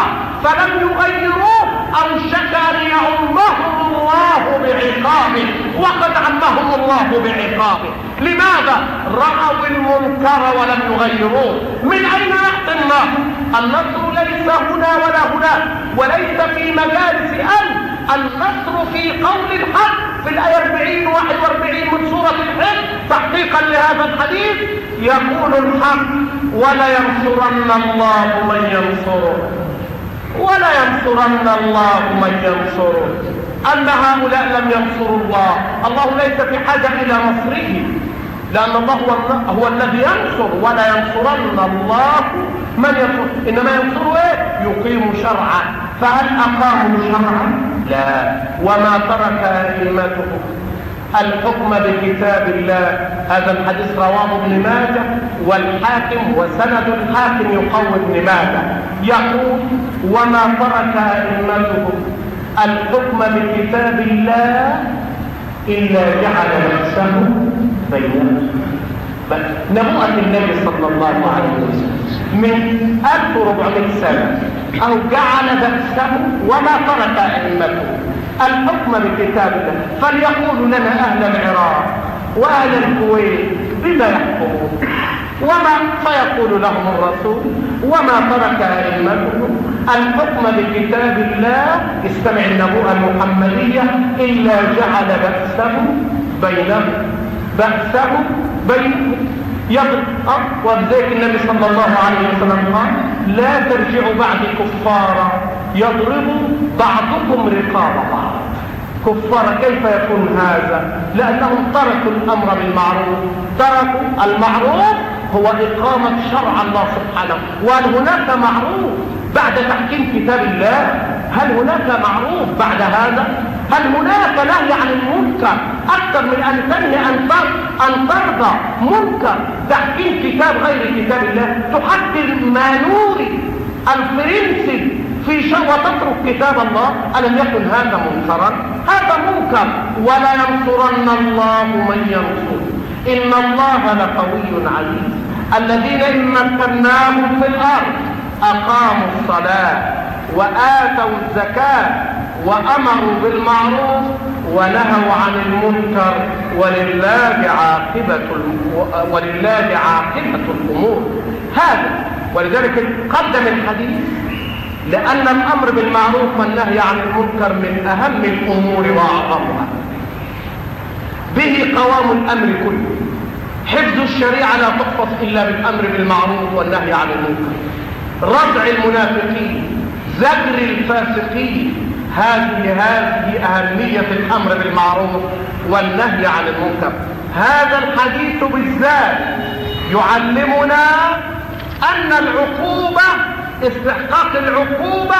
[SPEAKER 1] فلم يغيروه أو شكا ليعمهم الله بعقابه. وقد عمهم الله بعقابه. لماذا؟ رأوا المنكر ولم يغيروه. من أين يأتي النصر النصر ليس هنا ولا هناك وليس في مجالس أن النصر في قول الحق في الآية 40 41 من سورة الحج لهذا الحديث يقول الحق ولا ينصرن الله من ينصره. ولا ينصرن الله من ينصره. أن هؤلاء لم ينصروا الله. الله ليس في حاجة إلى نصره. لأن الله هو, الذي ينصر. ولا ينصرن الله من ينصر إنما ينصر إيه؟ يقيم شرعا. فهل أقاموا شرعا؟ لا. وما ترك أئمته الحكم بكتاب الله. هذا الحديث رواه ابن ماجه والحاكم وسند الحاكم يقوي ابن ماجه. يقول وما ترك أئمته الحكم بكتاب الله إلا جعل نفسه بينهم. نبوءة النبي صلى الله عليه وسلم. من 1400 سنة. أو جعل بأسه وما ترك أئمته الحكم بكتاب الله فليقول لنا أهل العراق وأهل الكويت بما يحكمون؟ وما فيقول لهم الرسول؟ وما ترك أئمته الحكم بكتاب الله استمع النبوءة المحمدية إلا جعل بأسه بينهم بأسه بينهم. يضرب وبذلك النبي صلى الله عليه وسلم قال لا ترجعوا بعد كفارا يضرب بعضكم رقاب بعض. كفار كيف يكون هذا؟ لأنهم تركوا الأمر بالمعروف. تركوا المعروف هو إقامة شرع الله سبحانه وهل هناك معروف؟ بعد تحكيم كتاب الله هل هناك معروف بعد هذا؟ هل هناك نهي عن المنكر؟ أكثر من أن تنهي أن أن ترضى منكر. تحكيم كتاب غير كتاب الله تحكم ما نوري الفرنسي في شيء وتترك كتاب الله ألم يكن هذا منكرا؟ هذا منكر. ولا ينصرن الله من ينصر. إن الله لقوي عزيز الذين إن مكناهم في الأرض أقاموا الصلاة وآتوا الزكاة وأمروا بالمعروف ونهوا عن المنكر ولله عاقبة ولله عاقبة الأمور. هذا ولذلك قدم الحديث لأن الأمر بالمعروف والنهي عن المنكر من أهم الأمور وأعظمها. به قوام الأمر كله. حفظ الشريعة لا تحفظ إلا بالأمر بالمعروف والنهي عن المنكر. ردع المنافقين زجر الفاسقين. هذه هذه أهمية الأمر بالمعروف والنهي عن المنكر. هذا الحديث بالذات يعلمنا أن العقوبة استحقاق العقوبة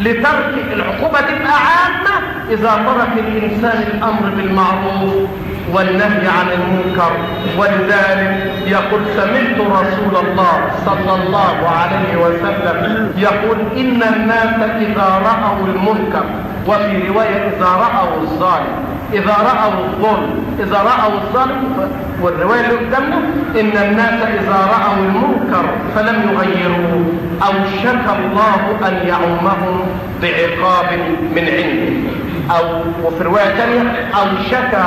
[SPEAKER 1] لترك العقوبة تبقى عامة إذا ترك الإنسان الأمر بالمعروف. والنهي عن المنكر. ولذلك يقول سمعت رسول الله صلى الله عليه وسلم يقول إن الناس إذا رأوا المنكر وفي رواية إذا رأوا الظالم إذا رأوا الظلم إذا رأوا الظلم والرواية اللي قدامنا إن الناس إذا رأوا المنكر فلم يغيروه أوشك الله أن يعمهم بعقاب من عنده. أو وفي رواية ثانية أوشك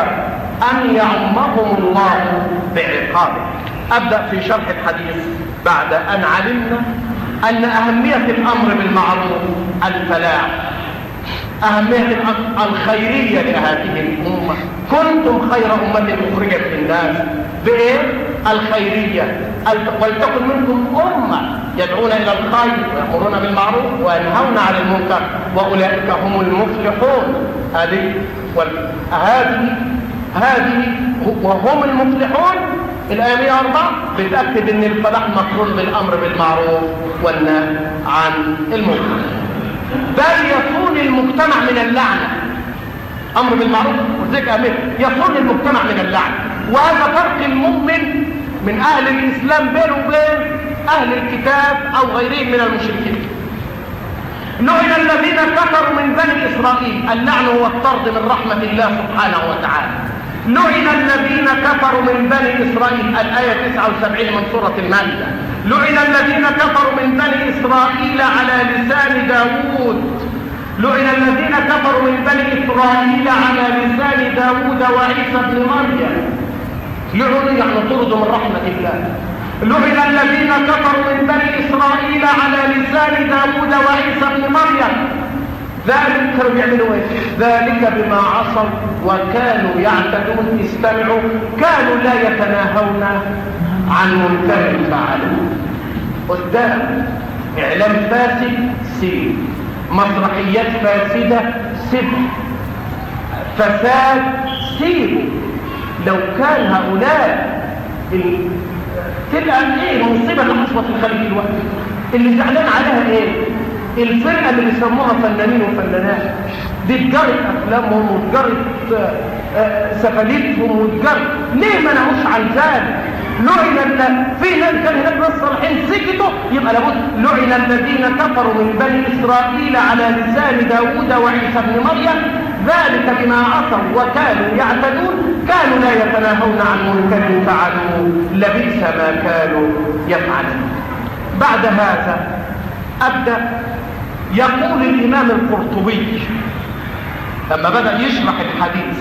[SPEAKER 1] أن يعمهم الله بعقابه. أبدأ في شرح الحديث بعد أن علمنا أن أهمية الأمر بالمعروف الفلاح. أهمية الخيرية لهذه الأمة. كنتم خير أمة أخرجت للناس. بإيه؟ الخيرية. ولتكن منكم أمة يدعون إلى الخير ويأمرون بالمعروف وينهون عن المنكر وأولئك هم المفلحون. هذه هذه هذه وهم المفلحون الآية 104 بتأكد أن الفلاح مقرون بالأمر بالمعروف والنهي عن المنكر. بل يصون المجتمع من اللعنة. أمر بالمعروف؟ وذلك أمر يصون المجتمع من اللعنة. وهذا فرق المؤمن من أهل الإسلام بينه وبين أهل الكتاب أو غيرهم من المشركين. لعن الذين كفروا من بني إسرائيل اللعن هو الطرد من رحمة الله سبحانه وتعالى. لعن الذين كفروا من بني إسرائيل. الآية 79 من سورة المائدة. لعن الذين كفروا من بني إسرائيل على لسان داوود لعن الذين كفروا من بني إسرائيل على لسان داوود وعيسى بن مريم. لعنوا يعني طردوا من رحمة الله. لعن الذين كفروا من بني إسرائيل على لسان داوود وعيسى بن مريم. ذلك كانوا بيعملوا إيه ذلك بما عصوا وكانوا يعتدون استمعوا كانوا لا يتناهون عن منكر فعلوه قدام إعلام فاسد سيب مسرحيات فاسدة سب فساد سيب لو كان هؤلاء تبقى إيه؟ المصيبه اللي حصلت في الخليج دلوقتي اللي زعلان عليها إيه؟ الفرقة اللي بيسموها فنانين وفنانات دي اتجرت أفلامهم واتجرت سفاليتهم واتجرت. ليه ما نهوش عن ذلك لعن في ناس كان هناك ناس صالحين سكتوا يبقى لابد. لعن الذين كفروا من بني إسرائيل على لسان داوود وعيسى بن مريم. ذلك بما عصوا وكانوا يعتدون. كانوا لا يتناهون عن منكر فعلوا لبئس ما كانوا يفعلون. بعد هذا أبدأ يقول الإمام القرطبي لما بدأ يشرح الحديث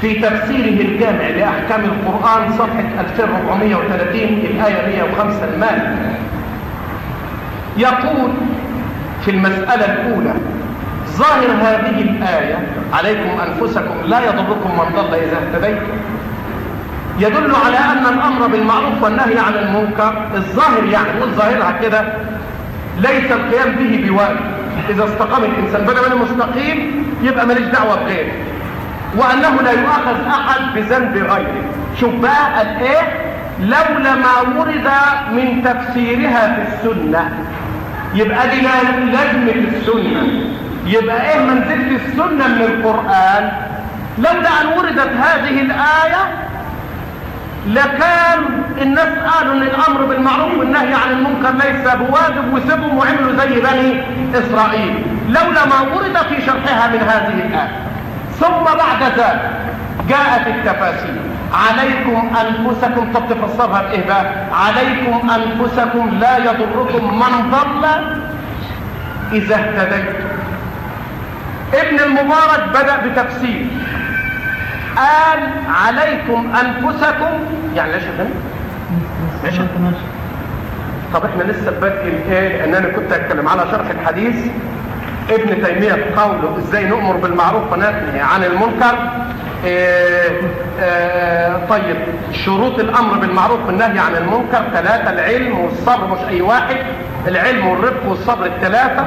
[SPEAKER 1] في تفسيره الجامع لأحكام القرآن صفحة 2430 الآية 105 المال يقول في المسألة الأولى ظاهر هذه الآية عليكم أنفسكم لا يضركم من ضل إذا اهتديتم. يدل على أن الأمر بالمعروف والنهي عن المنكر الظاهر يعني نقول ظاهرها كده ليس القيام به بواجب إذا استقام الإنسان بدل من مستقيم يبقى ماليش دعوة بغيره. وأنه لا يؤاخذ أحد بذنب غيره. شوف بقى إيه؟ لولا ما ورد من تفسيرها في السنة. يبقى دي لازمة السنة. يبقى إيه منزلة السنة من القرآن؟ لولا أن وردت هذه الآية لكان الناس قالوا إن الأمر بالمعروف والنهي عن المنكر ليس بواجب وسيبهم وعملوا زي بني إسرائيل لولا ما ورد في شرحها من هذه الآية. ثم بعد ذلك جاءت التفاسير. عليكم أنفسكم طب تفسرها بإيه بقى عليكم أنفسكم لا يضركم من ضل إذا اهتديتم. ابن المبارك بدأ بتفسير. قال عليكم أنفسكم. يعني ليش يا ماشي طب إحنا لسه بادئين إيه إن أنا كنت أتكلم على شرح الحديث. ابن تيمية قوله إزاي نؤمر بالمعروف وننهي عن المنكر. آه آه طيب شروط الأمر بالمعروف والنهي عن المنكر ثلاثة العلم والصبر مش أي واحد. العلم والرفق والصبر الثلاثة.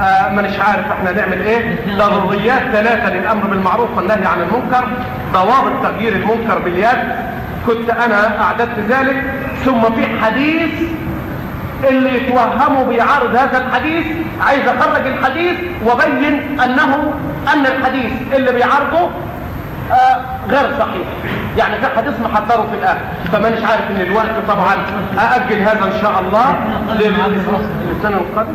[SPEAKER 1] آه مانيش عارف إحنا نعمل إيه. ضروريات ثلاثة للأمر بالمعروف والنهي عن المنكر. ضوابط تغيير المنكر باليد. كنت أنا أعددت ذلك. ثم في حديث اللي يتوهموا بيعارض هذا الحديث عايز أخرج الحديث وبين أنه أن الحديث اللي بيعارضه آه غير صحيح. يعني في حديث محضره في الآخر فمانيش عارف إن الوقت طبعا أأجل هذا إن شاء الله للاثنين القادم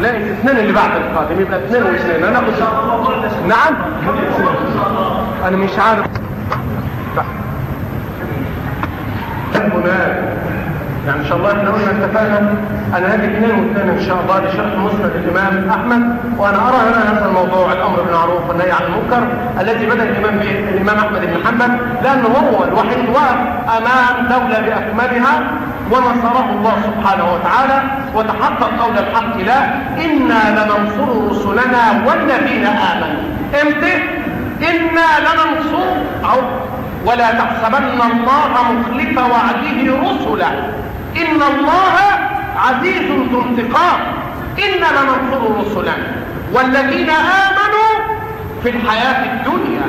[SPEAKER 1] لا الاثنين اللي بعد القادم. يبقى اثنين واثنين. أنا اخد نعم. أنا مش عارف. هناك يعني إن شاء الله إحنا قلنا اتفقنا أنا هاجي اثنين واثنين إن شاء الله لشرح مسند الإمام أحمد وأنا أرى هنا هذا الموضوع الأمر بالمعروف والنهي عن المنكر الذي بدأ الإمام به الإمام أحمد بن حنبل لأنه هو الوحيد وقف أمام دولة بأكملها ونصره الله سبحانه وتعالى وتحقق قول الحق له إنا لننصر رسلنا والذين آمنوا. إمتى؟ إنا لننصر ولا تحسبن الله مخلف وعده رسله إن الله عزيز ذو انتقام. إنا لننصر رسلنا والذين آمنوا في الحياة الدنيا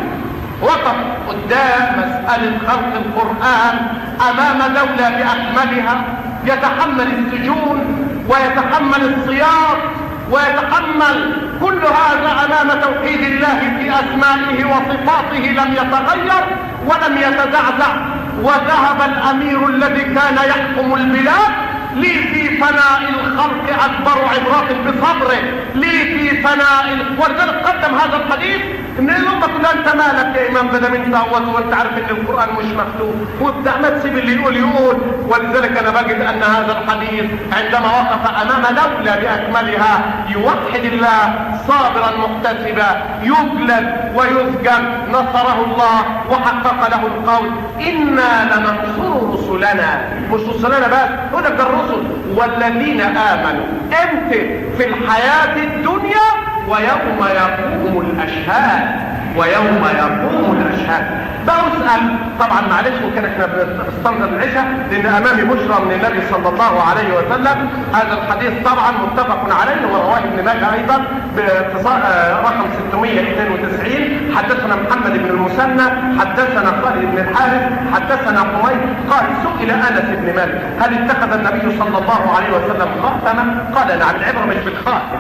[SPEAKER 1] وقف قدام مسألة خلق القرآن أمام دولة بأكملها. يتحمل السجون ويتحمل الصيام ويتحمل كل هذا أمام توحيد الله في أسمائه وصفاته. لم يتغير ولم يتزعزع. وذهب الأمير الذي كان يحكم البلاد لي في فناء الخلق أكبر عبرات بصبره لي في فناء ولذلك قدم هذا الحديث. ان الامه كلها أنت مالك يا إمام بدل انت وانت عارف إن القرآن مش مكتوب. وابدأ ما تسيب اللي يقول يقول. ولذلك أنا بجد أن هذا الحديث عندما وقف أمام دولة بأكملها يوحد الله صابرا محتسبا يجلد ويسجن. نصره الله وحقق له القول. إنا لننصر رسلنا مش رسلنا بس. يقول لك الرسل والذين آمنوا. إمتى في الحياة الدنيا ويوم يقوم الأشهاد. ويوم يقوم الاشهاد بسأل طبعا معلش ممكن إحنا بنستنظر العشاء لأن أمامي بشرى من النبي صلى الله عليه وسلم. هذا الحديث طبعا متفق عليه ورواه ابن ماجه أيضا رقم 692 حدثنا محمد بن المثنى حدثنا خالد بن الحارث حدثنا حميد قال سئل أنس بن مالك هل اتخذ النبي صلى الله عليه وسلم خاتما؟ قال نعم العبرة مش بالخاتم.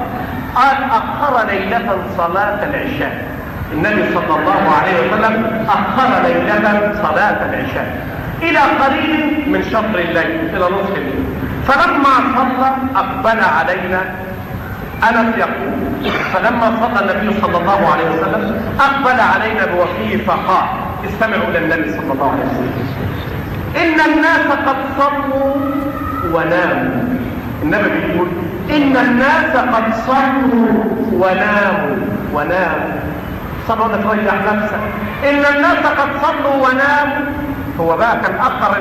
[SPEAKER 1] قال اخر ليله صلاة العشاء. النبي صلى الله عليه وسلم أخر ليلة صلاة العشاء إلى قريب من شطر الليل إلى نصف الليل. فلما صلى أقبل علينا أنس يقول فلما صلى النبي صلى الله عليه وسلم أقبل علينا بوفيه فقال استمعوا إلى النبي صلى الله عليه وسلم. إن الناس قد صلوا وناموا. النبي بيقول إن الناس قد صلوا وناموا وناموا. صلوا تريح نفسك إن الناس قد صلوا وناموا هو بقى كان اخر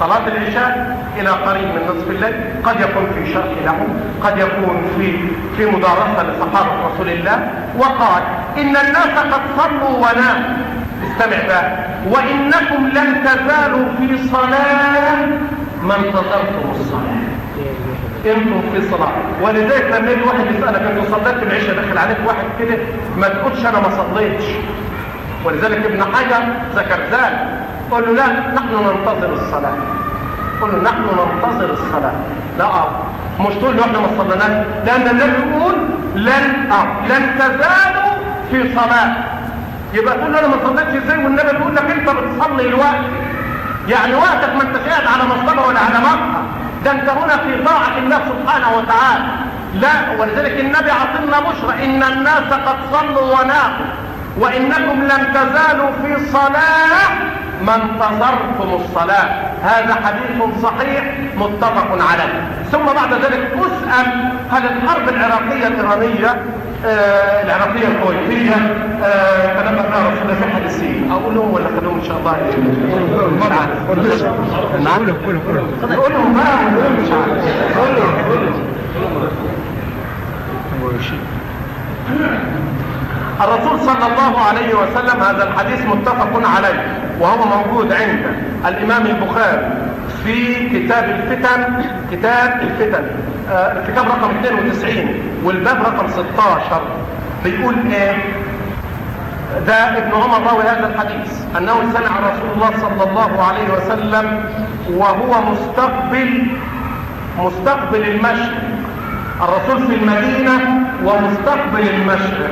[SPEAKER 1] صلاة العشاء إلى قريب من نصف الليل. قد يكون في شرح لهم قد يكون في في مدارسة لصحابة رسول الله. وقال إن الناس قد صلوا وناموا. استمع بقى. وإنكم لن تزالوا في صلاة ما انتظرتم الصلاة. أنتم في صلاة ولذلك لما يجي واحد يسألك أنت صليت العشاء؟ دخل عليك واحد كده ما تقولش أنا ما صليتش. ولذلك ابن حجر ذكر ذلك. قل له لا نحن ننتظر الصلاة. قل له نحن ننتظر الصلاة. لا آه. مش تقول له إحنا ما صليناش؟ لأن النبي يقول لن آه لن تزالوا في صلاة. يبقى تقول له أنا ما صليتش إزاي؟ والنبي بيقول لك أنت بتصلي الوقت يعني وقتك ما انتش قاعد على مصطبة ولا على مقهى. ده انت هنا في طاعة الله سبحانه وتعالى. لا ولذلك النبي عطلنا بشرى إن الناس قد صلوا وناموا وإنكم لم تزالوا في صلاة ما انتظرتم الصلاة. هذا حديث صحيح متفق عليه. ثم بعد ذلك أسأل هل الحرب العراقية الإيرانية آه العراقية الكويتية آه كلام رسول الله في حديثين أقول لهم ولا خلوهم إن شاء الله
[SPEAKER 2] نعم قولهم قولهم
[SPEAKER 1] قول لهم بقى مش عارف قول لهم قول لهم الرسول صلى الله عليه وسلم هذا الحديث متفق عليه وهو موجود عند الإمام البخاري. في كتاب الفتن كتاب الفتن. آه الكتاب رقم 92 والباب رقم 16 بيقول إيه؟ ده ابن عمر راوي هذا الحديث أنه سمع رسول الله صلى الله عليه وسلم وهو مستقبل مستقبل المشرق. الرسول في المدينة ومستقبل المشرق.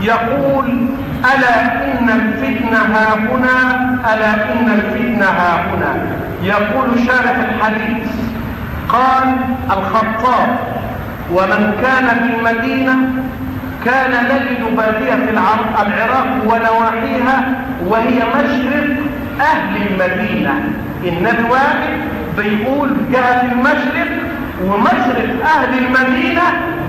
[SPEAKER 1] يقول ألا إن الفتنة ها هنا؟ ألا إن الفتنة ها هنا؟ يقول شارح الحديث قال الخطاب ومن كان في المدينة كان يجد بادية العراق ونواحيها وهي مشرق أهل المدينة. النبي واحد بيقول جهة المشرق ومشرق أهل المدينة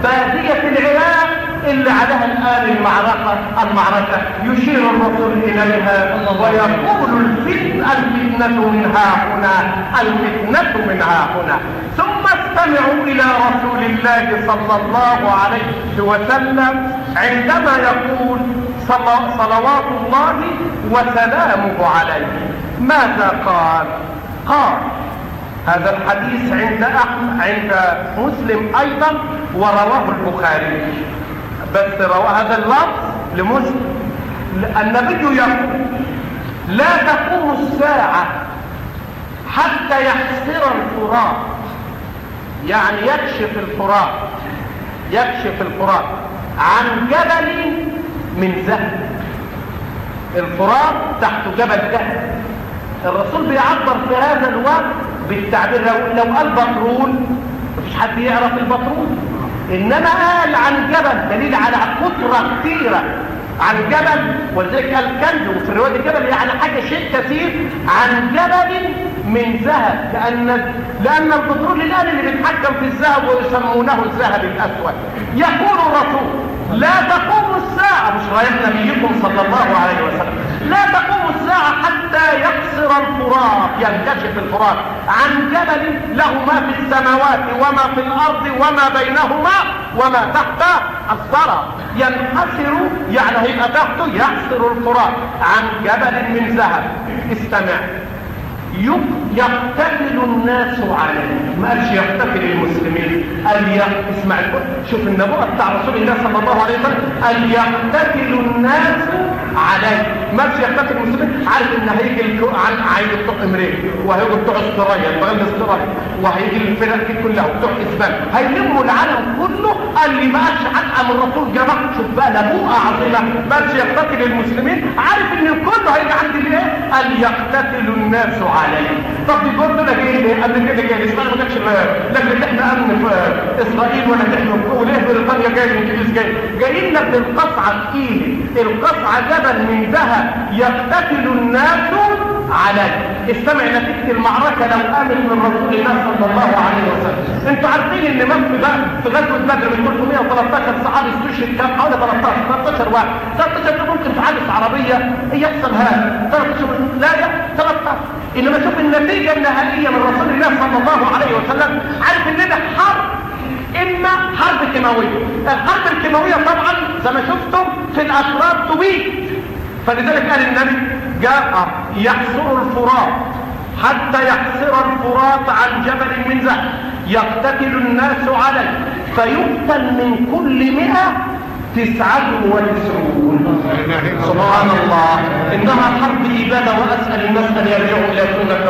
[SPEAKER 1] بادية العراق اللي عليها الآن المعركة المعركة يشير الرسول إليها ويقول الفتنة الفتنة من ها هنا الفتنة من ها هنا ثم استمعوا إلى رسول الله صلى الله عليه وسلم عندما يقول صلوات الله وسلامه عليه. ماذا قال؟ قال هذا الحديث عند أحمد عند مسلم أيضا ورواه البخاري. بس رواه هذا اللفظ لمسلم. النبي يقول لا تقوم الساعة حتى يحسر الفرات يعني يكشف الفرات يكشف الفرات عن جبل من ذهب. الفرات تحت جبل ذهب. الرسول بيعبر في هذا الوقت بالتعبير. لو, لو قال بترول مفيش حد يعرف البترول إنما قال عن جبل دليل على قطرة كثيرة عن جبل ولذلك قال كنز وفي رواية الجبل يعني حاجة شيء كثير عن جبل من ذهب لأن لأن البترول الآن اللي بيتحكم في الذهب ويسمونه الذهب الأسود. يقول الرسول لا تقوم الساعة مش رايح نبيكم صلى الله عليه وسلم. لا تقوم الساعة حتى يقصر الفرات ينكشف الفرات عن جبل له ما في السماوات وما في الأرض وما بينهما وما تحت الثرى. ينحسر يعني هيبقى تحته يحسر الفرات عن جبل من ذهب. استمع. يقتتل الناس عليه. ما قالش يقتتل المسلمين. قال اسمع شوف النبوة بتاع رسول الله صلى الله عليه وسلم. قال يقتتل الناس عليه ما قالش يقتتل المسلمين. عارف ان هيجي الكو... هيجي بتوع أمريكا وهيجي بتوع استراليا البغل الاسترالي وهيجي الفرق دي كلها وبتوع إسبان. هيلموا العالم كله قال لي ما قالش حلقه من جماعة شوف بقى نبوءه عظيمه ما قالش يقتتل المسلمين عارف إن الكل هيجي عند الايه قال يقتتل الناس عليه. طب بيقول لنا إيه؟ قبل كده جاي إسرائيل ما كانش لكن إحنا أمن في إسرائيل ولا إحنا وليه بريطانيا جاي الإنجليز جاي جايين لك بالقصعه ايدي القصعه جبل من ذهب يقتتل الناس عليه استمع نتيجه المعركة لو قامت من رسول الله صلى الله عليه وسلم. أنتوا عارفين إن مصر بقى في غزوة بدر من 313 صحابي استشهد كام حوالي 13 13 واحد. 13 ده ممكن في حادث عربية يحصل هذا. 13 لا لا 13 إنما شوف النتيجة النهائية من رسول الله صلى الله عليه وسلم. عارف ان ده حرب اما حرب كيماوية الحرب الكيماوية طبعا زي ما شفتم في الاسرار تبيد. فلذلك قال النبي جاء يحصر الفرات حتى يحصر الفرات عن جبل من ذهب يقتتل الناس عليه فيقتل من كل مئة تسعة وتسعون. سبحان الله. إنها حرب إبادة وأسأل الناس أن يرجعوا إلى سنة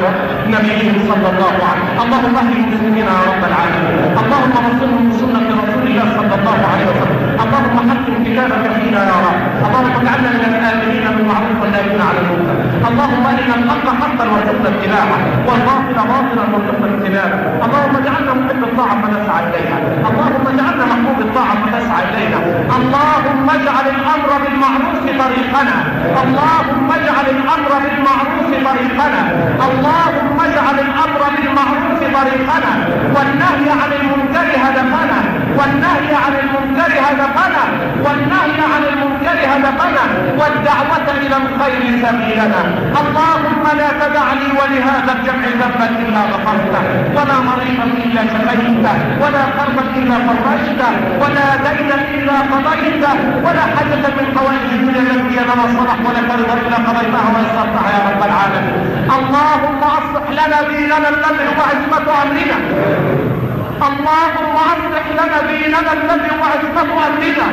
[SPEAKER 1] نبيهم صلى الله عليه وسلم. اللهم اهد المسلمين يا رب العالمين. اللهم نصرهم بسنة رسول الله صلى الله عليه وسلم. اللهم حكم كتابك فينا يا رب. اللهم اجعلنا من الآمنين بالمعروف والناهين عن المنكر. اللهم أرنا الحق حقا وارزقنا اتباعه. والباطل باطلا وارزقنا اجتنابه. اللهم اجعلنا محب الطاعة فنسعى إليها. اللهم اجعلنا محبوب الطاعة فنسعى إلينا اللهم اجعل الأمر بالمعروف طريقنا. اللهم اجعل الأمر بالمعروف طريقنا. اللهم اجعل الأمر بالمعروف طريقنا. والنهي عن المنكر هدفنا. والنهي عن المنكر هدفنا والنهي عن المنكر هدفنا والدعوة إلى الخير سبيلنا. اللهم لا تدع لي ولهذا الجمع ذنبا إلا غفرته. ولا مريضا إلا شفيته. ولا قربا إلا فرجته. ولا دينا إلا قضيته. ولا حاجة من قوائد الدنيا التي لنا الصلح ولا فرضا إلا قضيتها ويسرتها يا رب العالمين. اللهم أصلح لنا ديننا الذي هو عزمة أمرنا. اللهم أصلح لنا ديننا الذي هو عصمة أمرنا.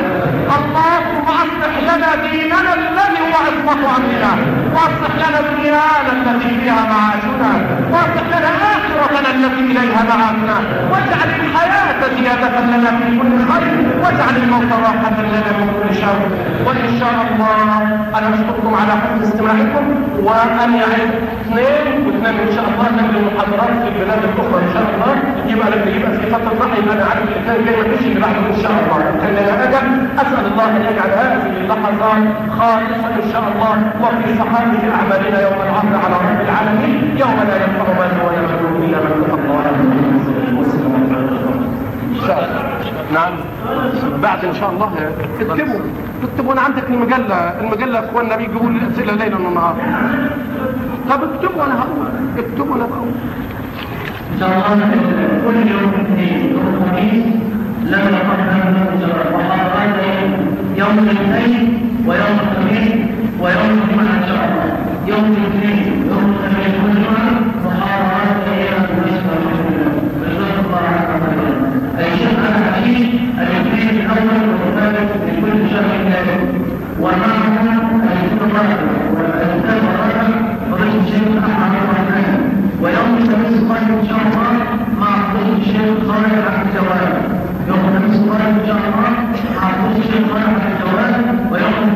[SPEAKER 1] اللهم أصلح لنا ديننا الذي هو عصمة أمرنا. واصلح لنا دنيانا التي فيها معاشنا. واصلح لنا اخرتنا التي إليها معادنا واجعل الحياة زيادة لنا في كل خير. واجعل الموت راحة لنا من كل شر. وان شاء الله أنا أشكركم على حسن استماعكم. وأن يعد اثنين واثنين إن شاء الله نعمل المحاضرات في البلاد الأخرى إن شاء الله. يبقى لما يبقى في فترة راح يبقى أنا عارف الاثنين جاي ما فيش اللي بعده إن شاء الله. كان أجل أسأل الله أن يجعل هذه اللحظات خالصة إن شاء الله. وفي صحائف اعمالنا يوم العرض على رب العالمين. يوم لا ينفع مال ولا بنون إلا من اتقى الله إن شاء نعم. بعد إن شاء الله. اكتبوا. اكتبوا. أنا عندك المجلة. المجلة إخواننا بيجيبوا لي الاسئله ليلا ونهارا طب اكتبوا. أنا هقول. اكتبوا. أنا بقول.
[SPEAKER 3] إن شاء الله. كل يوم اثنين الخميس لا يقدم محاضرات يوم الاثنين ويوم الخميس ويوم الجمعة يوم الاثنين يوم الخميس والجمعة محاضرات أيام الناس جزاك الله عنا الجمعة الحديث الاثنين الأول والثالث لكل شهر كامل ومعهم الأستاذ الرحمة والأستاذ الرحمة فضيلة الشيخ أحمد الرحمن ويوم الخميس القادم إن شاء الله مع فضيلة الشيخ خالد عبد الجواد يوم الخميس القادم إن شاء الله مع فضيلة الشيخ خالد عبد الجواد ويوم